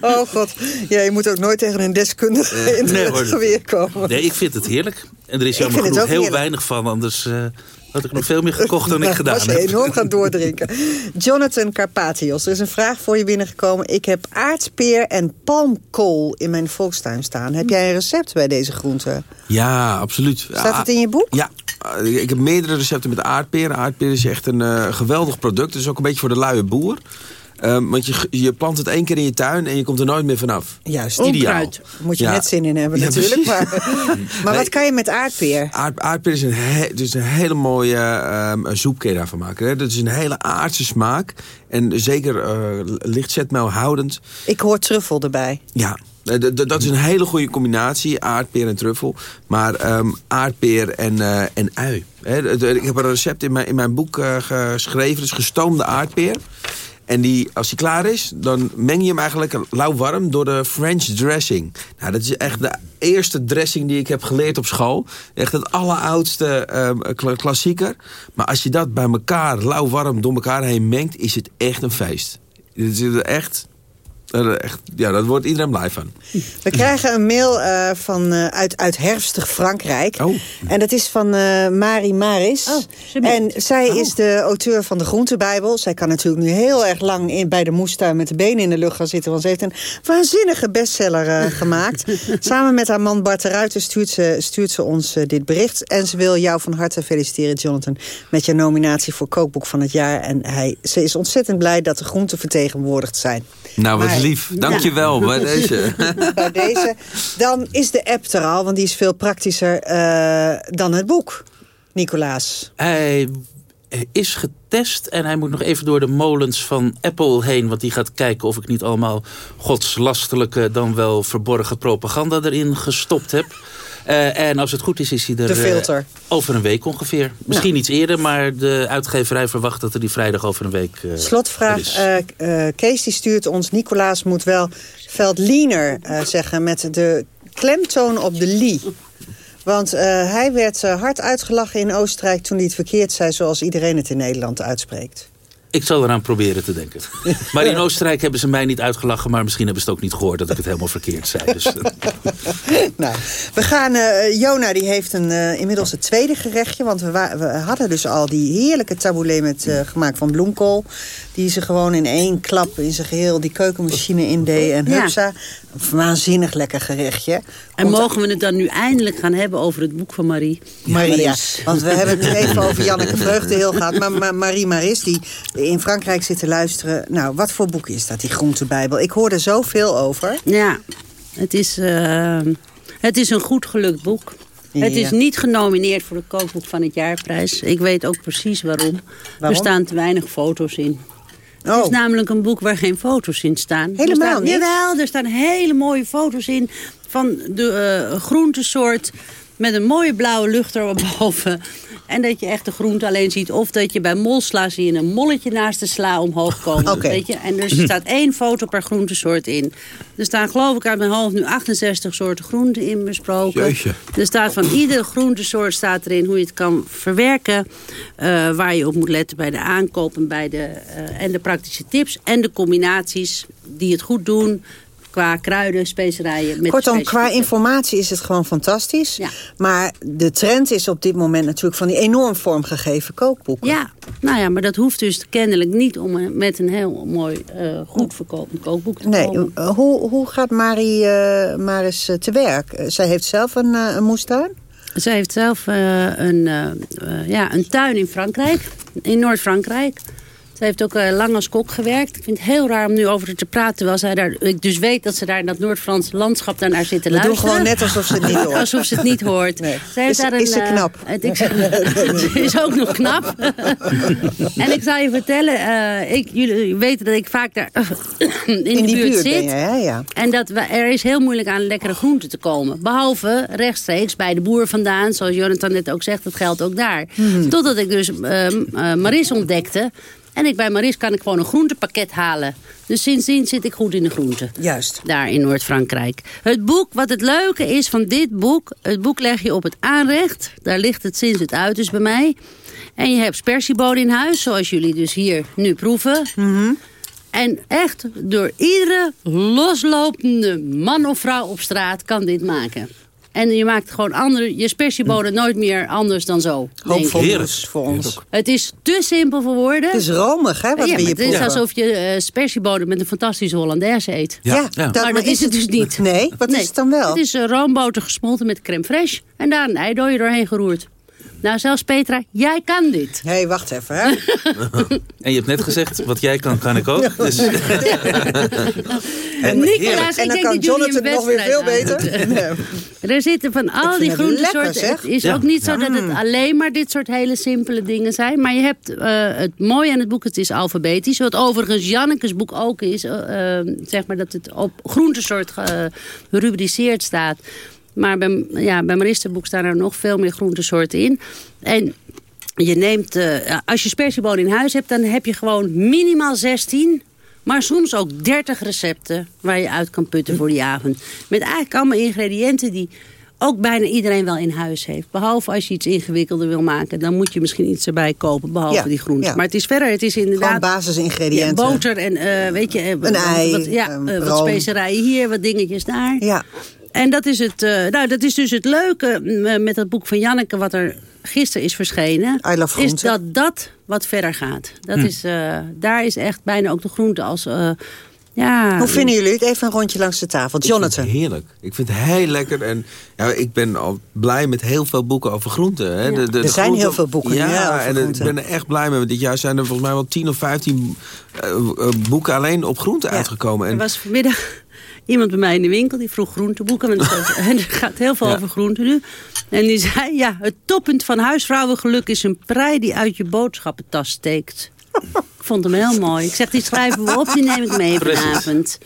Oh god, ja, je moet ook nooit tegen een deskundige in nee, het geweer komen. Nee, ik vind het heerlijk. En er is Ik jammer het genoeg heel heerlijk. weinig van. Anders eh, had ik nog veel meer gekocht dan ik [laughs] gedaan heb. enorm gaan doordrinken. [laughs] Jonathan Carpathios, er is een vraag voor je binnengekomen. Ik heb aardspeer en palmkool in mijn volkstuin staan. Heb jij een recept bij deze groenten? Ja, absoluut. Staat het in je boek? Ja, eh, ik heb meerdere recepten met aardperen. Aardperen is echt een eh, geweldig product. Het is ook een beetje voor de luie boer. Ehm, want je, je plant het één keer in je tuin en je komt er nooit meer vanaf. Juist. Ideaal. Onkruid. Moet je Ja. net zin in hebben Ja, natuurlijk. Maar, [laughs] maar wat kan je met aardpeer? Aard, aardpeer is een, he- dus een hele mooie ehm, soep kun je daarvan maken. Hè? Dat is een hele aardse smaak. En zeker eh licht zetmeel houdend. Ik hoor truffel erbij. Ja, eh, dat is een hele goede combinatie. Aardpeer en truffel. Maar ehm, aardpeer en, eh, en ui. Ik heb een recept in mijn, in mijn boek eh, geschreven. Dat is gestoomde aardpeer. En die, als die klaar is, dan meng je hem eigenlijk lauwwarm door de French dressing. Nou, dat is echt de eerste dressing die ik heb geleerd op school. Echt het alleroudste kla- klassieker. Maar als je dat bij elkaar lauwwarm door elkaar heen mengt, is het echt een feest. Het is echt echt, ja, daar wordt iedereen blij van. We krijgen een mail eh, van, eh, uit, uit herfstig Frankrijk. Oh. En dat is van eh Marie Maris. en zij is de auteur van de Groentebijbel. Zij kan natuurlijk nu heel erg lang in, bij de moestuin met de benen in de lucht gaan zitten. Want ze heeft een waanzinnige bestseller eh, [laughs] gemaakt. Samen met haar man Bart de Ruiter stuurt ze, stuurt ze ons eh, dit bericht. En ze wil jou van harte feliciteren, Jonathan... met je nominatie voor Kookboek van het jaar. En hij, ze is ontzettend blij dat de groenten vertegenwoordigd zijn. Nou, wat Lief. Dankjewel bij deze. [laughs] bij deze. Dan is de app er al, want die is veel praktischer eh, dan het boek. Nicolaas. Hij is getest en hij moet nog even door de molens van Apple heen. Want die gaat kijken of ik niet allemaal godslastelijke dan wel verborgen propaganda erin gestopt heb. Eh, en als het goed is, is hij er De eh, filter. over een week ongeveer. Misschien Ja. iets eerder, maar de uitgeverij verwacht dat er die vrijdag over een week eh, Slotvraag. Kees die stuurt ons. Nicolaas moet wel Veldliner zeggen met de klemtoon op de li. Want hij werd hard uitgelachen in Oostenrijk toen hij het verkeerd zei... zoals iedereen het in Nederland uitspreekt. Ik zal eraan proberen te denken. [laughs] Maar in Oostenrijk hebben ze mij niet uitgelachen... maar misschien hebben ze het ook niet gehoord dat ik het helemaal verkeerd zei. Dus, eh, [laughs] nou, we gaan... eh, Jona die heeft een, eh, inmiddels het tweede gerechtje. Want we, hadden dus al die heerlijke taboulet met, gemaakt van bloemkool. Die ze gewoon in één klap in zijn geheel die keukenmachine indeed. En Ja. hupsa, een waanzinnig lekker gerechtje. En mogen we het dan nu eindelijk gaan hebben over het boek van Marie? Maria. Maris. Want we hebben het nu even over [laughs] Janneke Vreugdeheel gehad. Maar, maar Marie Maris, die in Frankrijk zit te luisteren. Nou, wat voor boek is dat, die Groentebijbel? Ik hoor er zoveel over. Ja, het is, eh, het is een goed gelukt boek. Het Ja. is niet genomineerd voor de kookboek van het jaarprijs. Ik weet ook precies waarom. Waarom? Er staan te weinig foto's in. Het Oh. is namelijk een boek waar geen foto's in staan. Helemaal staan, niet? Jawel, er staan hele mooie foto's in van de eh, groentesoort... met een mooie blauwe lucht erboven. En dat je echt de groente alleen ziet. Of dat je bij molsla zie je een molletje naast de sla omhoog komen. Weet je? En er staat één foto per groentesoort in. Er staan geloof ik uit mijn hoofd nu 68 soorten groenten in besproken. Jeetje. Er staat van iedere groentesoort staat erin hoe je het kan verwerken. eh, waar je op moet letten bij de aankoop en, bij de, eh, en de praktische tips. En de combinaties die het goed doen qua kruiden, specerijen. Met Kortom, qua informatie is het gewoon fantastisch. Maar de trend is op dit moment natuurlijk van die enorm vormgegeven kookboeken. Ja, nou ja, maar dat hoeft dus kennelijk niet om met een heel mooi, eh, goed verkopend kookboek te Nee, komen. eh, hoe, hoe gaat Marie eh, Maris te werk? Zij heeft zelf een, een moestuin. Zij heeft zelf een, ja, een tuin in Frankrijk, in Noord-Frankrijk. Ze heeft ook eh, lang als kok gewerkt. Ik vind het heel raar om nu over te praten... terwijl zij daar, ik dus weet dat ze daar in dat Noord-Franse landschap daarnaar zit te We doen luisteren. gewoon net alsof ze het niet [laughs] hoort. alsof ze het niet hoort. Zij Is- daar een, is ze eh, knap? [laughs] het- ik, [laughs] ze is ook nog knap. en ik zal je vertellen... eh, ik, jullie weten dat ik vaak daar [coughs] in, In de die buurt buurt zit. je, hè? Ja. En dat we, er is heel moeilijk aan lekkere groenten te komen. Behalve rechtstreeks bij de boer vandaan. Zoals Jonathan net ook zegt, dat geldt ook daar. Hmm. Totdat ik dus ehm, eh, Maris ontdekte. En ik bij Maris kan ik gewoon een groentepakket halen. Dus sindsdien zit ik goed in de groenten. Juist. Daar in Noord-Frankrijk. Het boek, wat het leuke is van dit boek... het boek leg je op het aanrecht. Daar ligt het sinds het uit is bij mij. En je hebt spersiebonen in huis, zoals jullie dus hier nu proeven. En echt, door iedere loslopende man of vrouw op straat kan dit maken. En je maakt gewoon andere, je spersiebonen nooit meer anders dan zo. Hoopvol voor ons. Het is te simpel voor woorden. Het is romig, hè, wat ja, we hier Het is alsof je spersiebonen met een fantastische Hollandaise eet. Ja, Ja. dat- maar dat is het dus niet. Nee, wat Nee, is het dan wel? Het is eh, roomboter gesmolten met crème fraîche. En daar een eidooier doorheen geroerd. Nou, zelfs Petra, jij kan dit. Hé, hey, wacht even, hè. [laughs] En je hebt net gezegd, wat jij kan, kan ik ook. Dus, [laughs] En, Nicolaas, en ik dan denk kan Jonathan nog weer veel beter. Nee. [laughs] Er zitten van al die lekker, groentesoorten. zeg. Het is Ja. ook niet zo dat het alleen maar dit soort hele simpele dingen zijn. Maar je hebt eh, het mooie aan het boek, het is alfabetisch. Wat overigens Jannekes boek ook is. eh, eh, zeg maar dat het op groentesoort gerubriceerd staat. Maar bij, ja, bij Marista boek staan er nog veel meer groentesoorten in. En je neemt, eh, als je spersiebonen in huis hebt, dan heb je gewoon minimaal 16, maar soms ook 30 recepten waar je uit kan putten voor die avond. Met eigenlijk allemaal ingrediënten die ook bijna iedereen wel in huis heeft. Behalve als je iets ingewikkelder wil maken. Dan moet je misschien iets erbij kopen, behalve Ja, die groenten. ja. Maar het is verder, het is inderdaad... Gewoon basisingrediënten. Ja, boter en eh, weet je... eh, Een ei, Wat, ja, eh, wat specerijen hier, wat dingetjes daar. Ja. En dat is, het, eh, nou, dat is dus het leuke mm, met het boek van Janneke... wat er gisteren is verschenen. I love is groente. dat dat wat verder gaat. Dat Hm. is, eh, daar is echt bijna ook de groente als... eh, ja, Hoe vinden jullie het? Even een rondje langs de tafel. Jonathan. Ik vind het heerlijk. Ik vind het heel lekker. En ja, ik ben al blij met heel veel boeken over groenten. Hè. De, de, Er zijn heel veel boeken Ja, over en ik ben er echt blij mee. Want dit jaar zijn er volgens mij wel 10 of 15 eh, eh, boeken alleen op groenten uitgekomen. Er En was vanmiddag iemand bij mij in de winkel die vroeg groenteboeken. want het- [laughs] En er gaat heel veel Ja. over groenten nu. En die zei, ja, het toppunt van huisvrouwengeluk is een prei die uit je boodschappentas steekt. Ik vond hem heel mooi. Ik zeg, die schrijven we op, die neem ik mee Precies. vanavond.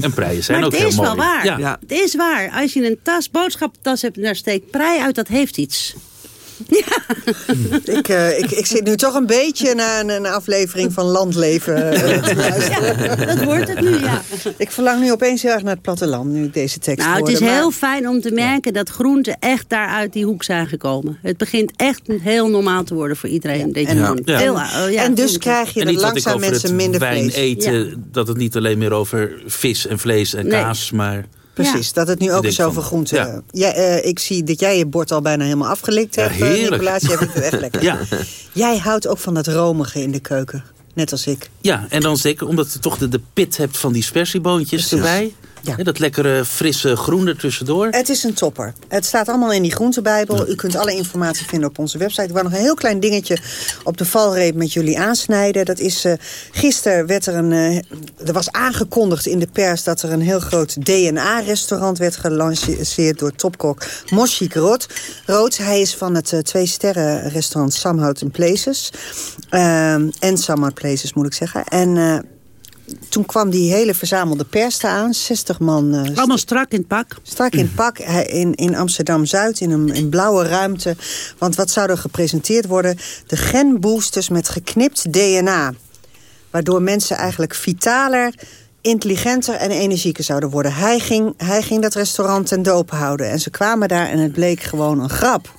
En preien zijn maar ook het heel is mooi. wel waar. Ja. Het is waar. Als je een tas, boodschappentas hebt en daar steekt prei uit, dat heeft iets. [laughs] Ik, eh, ik, ik zit nu toch een beetje naar een, een aflevering van Landleven eh, te luisteren. dat wordt het nu, ja. Ik verlang nu opeens heel erg naar het platteland, nu ik deze tekst Nou, het is maar- heel fijn om te merken dat groenten echt daar uit die hoek zijn gekomen. Het begint echt heel normaal te worden voor iedereen. Dat je en- Ja. heel, eh, ja, en dus groenten. krijg je En niet wat ik langzaam over mensen het minder wijn vlees. eten, dat het niet alleen meer over vis en vlees en Nee. kaas, maar... Precies, dat het nu ook eens over ja. Eh, ik zie dat jij je bord al bijna helemaal afgelikt Ja, hebt, eh, heerlijk. Nicolaas. Jij vindt het echt lekker. [laughs] Ja. Jij houdt ook van dat romige in de keuken, net als ik. Ja, en dan zeker omdat je toch de, de pit hebt van die spersieboontjes erbij. Hè, dat lekkere frisse groen er tussendoor. Het is een topper. Het staat allemaal in die groentebijbel. U kunt alle informatie vinden op onze website. Ik wou nog een heel klein dingetje op de valreep met jullie aansnijden. Dat is, eh, gisteren werd er een... eh, er was aangekondigd in de pers dat er een heel groot DNA-restaurant werd gelanceerd door topkok Moshik Rood. Rood. Hij is van het eh, twee-sterren restaurant Samhout Places. Ehm, en Samhout Places moet ik zeggen. En... toen kwam die hele verzamelde pers aan. 60 man. eh, Allemaal strak in het pak. Strak in het pak hij- in, in Amsterdam-Zuid, in een in blauwe ruimte. Want wat zou er gepresenteerd worden? De genboosters met geknipt DNA. Waardoor mensen eigenlijk vitaler, intelligenter en energieker zouden worden. Hij ging, hij ging dat restaurant ten doop houden. En ze kwamen daar en het bleek gewoon een grap.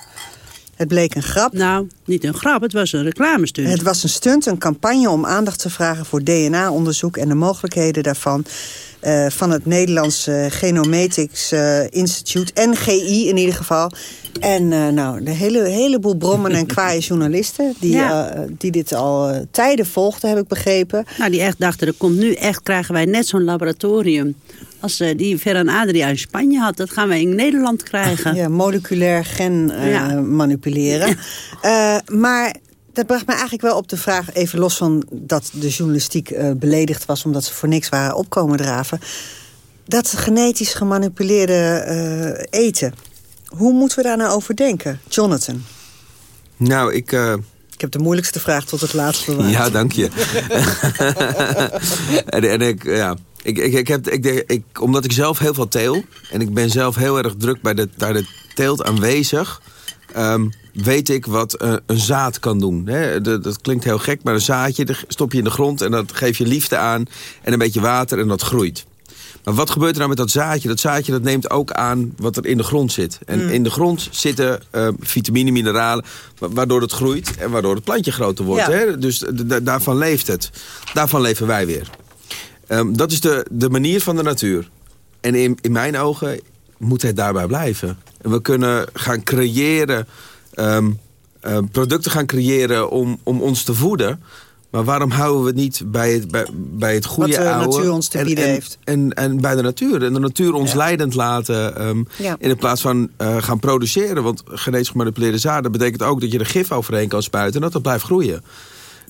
Het bleek een grap. Nou, niet een grap, het was een reclamestunt. Het was een stunt, een campagne om aandacht te vragen voor DNA-onderzoek... en de mogelijkheden daarvan eh, van het Nederlands eh, Genomatics eh, Instituut... NGI in ieder geval. En eh, nou, de hele, heleboel brommen en [laughs] kwaaie journalisten... die, Ja. die dit al tijden volgden, heb ik begrepen. Nou, die echt dachten, er komt nu echt, krijgen wij net zo'n laboratorium... als die Ferran Adria in Spanje had. Dat gaan wij in Nederland krijgen. Ja, moleculair gen Ja. manipuleren. Maar dat bracht me eigenlijk wel op de vraag... even los van dat de journalistiek eh, beledigd was... omdat ze voor niks waren opkomen draven... dat genetisch gemanipuleerde eh, eten... hoe moeten we daar nou over denken? Jonathan, nou, ik... eh, ik heb de moeilijkste vraag tot het laatst bewaard. Ja, dank je. [laughs] en, en ik, ja, ik, ik, ik heb, ik, omdat ik zelf heel veel teel... en ik ben zelf heel erg druk bij de, bij de teelt aanwezig... ehm, weet ik wat eh, een zaad kan doen. Hè? Dat, dat klinkt heel gek, maar een zaadje dat stop je in de grond... en dat geef je liefde aan en een beetje water en dat groeit. Maar wat gebeurt er nou met dat zaadje? Dat zaadje dat neemt ook aan wat er in de grond zit. En Mm. in de grond zitten eh, vitamine, mineralen... wa- waardoor het groeit en waardoor het plantje groter wordt. Ja. Hè? Dus daarvan leeft het. Daarvan leven wij weer. Ehm, dat is de, de manier van de natuur. En in, in mijn ogen moet het daarbij blijven. En we kunnen gaan creëren... ehm, eh, producten gaan creëren om, om ons te voeden... Maar waarom houden we het niet bij het, bij, bij het goede Wat de oude... natuur ons te en- bieden en, heeft. En, en bij de natuur. En de natuur ons leidend laten. ehm, Ja. In plaats van eh, gaan produceren. Want genetisch gemanipuleerde zaden betekent ook dat je er gif overheen kan spuiten. En dat het blijft groeien.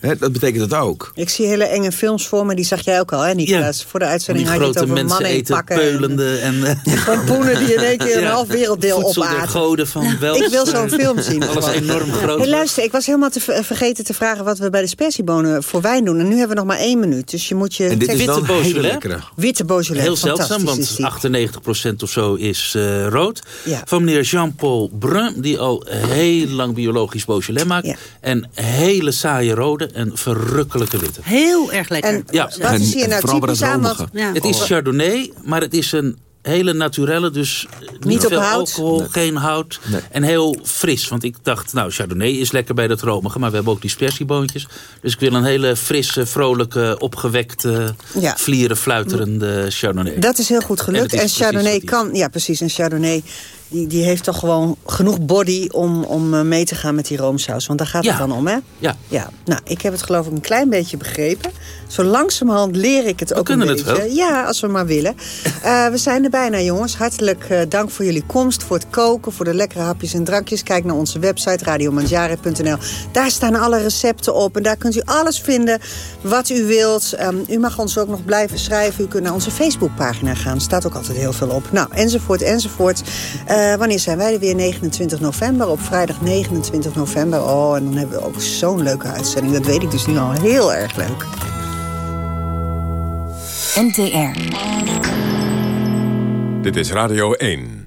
Dat betekent het ook. Ik zie hele enge films voor me, die zag jij ook al, hè, Nicolas? Voor de uitzending had je het grote over mensen mannen eten, pakken. peulende en... [laughs] eh, Pompoenen die in één keer een [laughs] Ja. half werelddeel opaten. goden van. Ik wil zo'n film zien. Alles gewoon. enorm groot. Hey, luister, ik was helemaal te ver- vergeten te vragen wat we bij de spersiebonen voor wijn doen. En nu hebben we nog maar één minuut, dus je moet je... En dit is Witte Beaujolais. Witte Beaujolais, Heel zeldzaam, fantastisch want is die. 98% of zo is eh, rood. Ja. Van meneer Jean-Paul Brun, die al heel lang biologisch Beaujolais maakt. En hele saaie rode en verrukkelijke witte. Heel erg lekker. En Ja. wat is hier nou typisch aan? Ja. Het is Chardonnay, maar het is een hele naturelle, dus niet, veel alcohol, Nee. geen hout. Nee. En heel fris, want ik dacht, nou, Chardonnay is lekker bij dat romige, maar we hebben ook die spersieboontjes. Dus ik wil een hele frisse, vrolijke, opgewekte, Ja. vlieren, fluiterende Chardonnay. Dat is heel goed gelukt. En, Chardonnay kan... Ja, precies. En Chardonnay die, die heeft toch gewoon genoeg body om, om eh, mee te gaan met die roomsaus. Want daar gaat Ja. het dan om, hè? Ja. Ja. Nou, ik heb het geloof ik een klein beetje begrepen. Zo langzamerhand leer ik het ook kunnen een het beetje. wel. Ja, als we maar willen. [laughs] Eh, we zijn er bijna, jongens. Hartelijk eh, dank voor jullie komst, voor het koken, voor de lekkere hapjes en drankjes. Kijk naar onze website radiomanjare.nl. Daar staan alle recepten op en daar kunt u alles vinden wat u wilt. Ehm, u mag ons ook nog blijven schrijven. U kunt naar onze Facebookpagina gaan. Er staat ook altijd heel veel op. Nou, enzovoort, enzovoort. Eh, wanneer zijn wij er weer? 29 november. Op vrijdag 29 november. Oh, en dan hebben we ook zo'n leuke uitzending. Dat weet ik dus nu al heel erg leuk. NTR. Dit is Radio 1.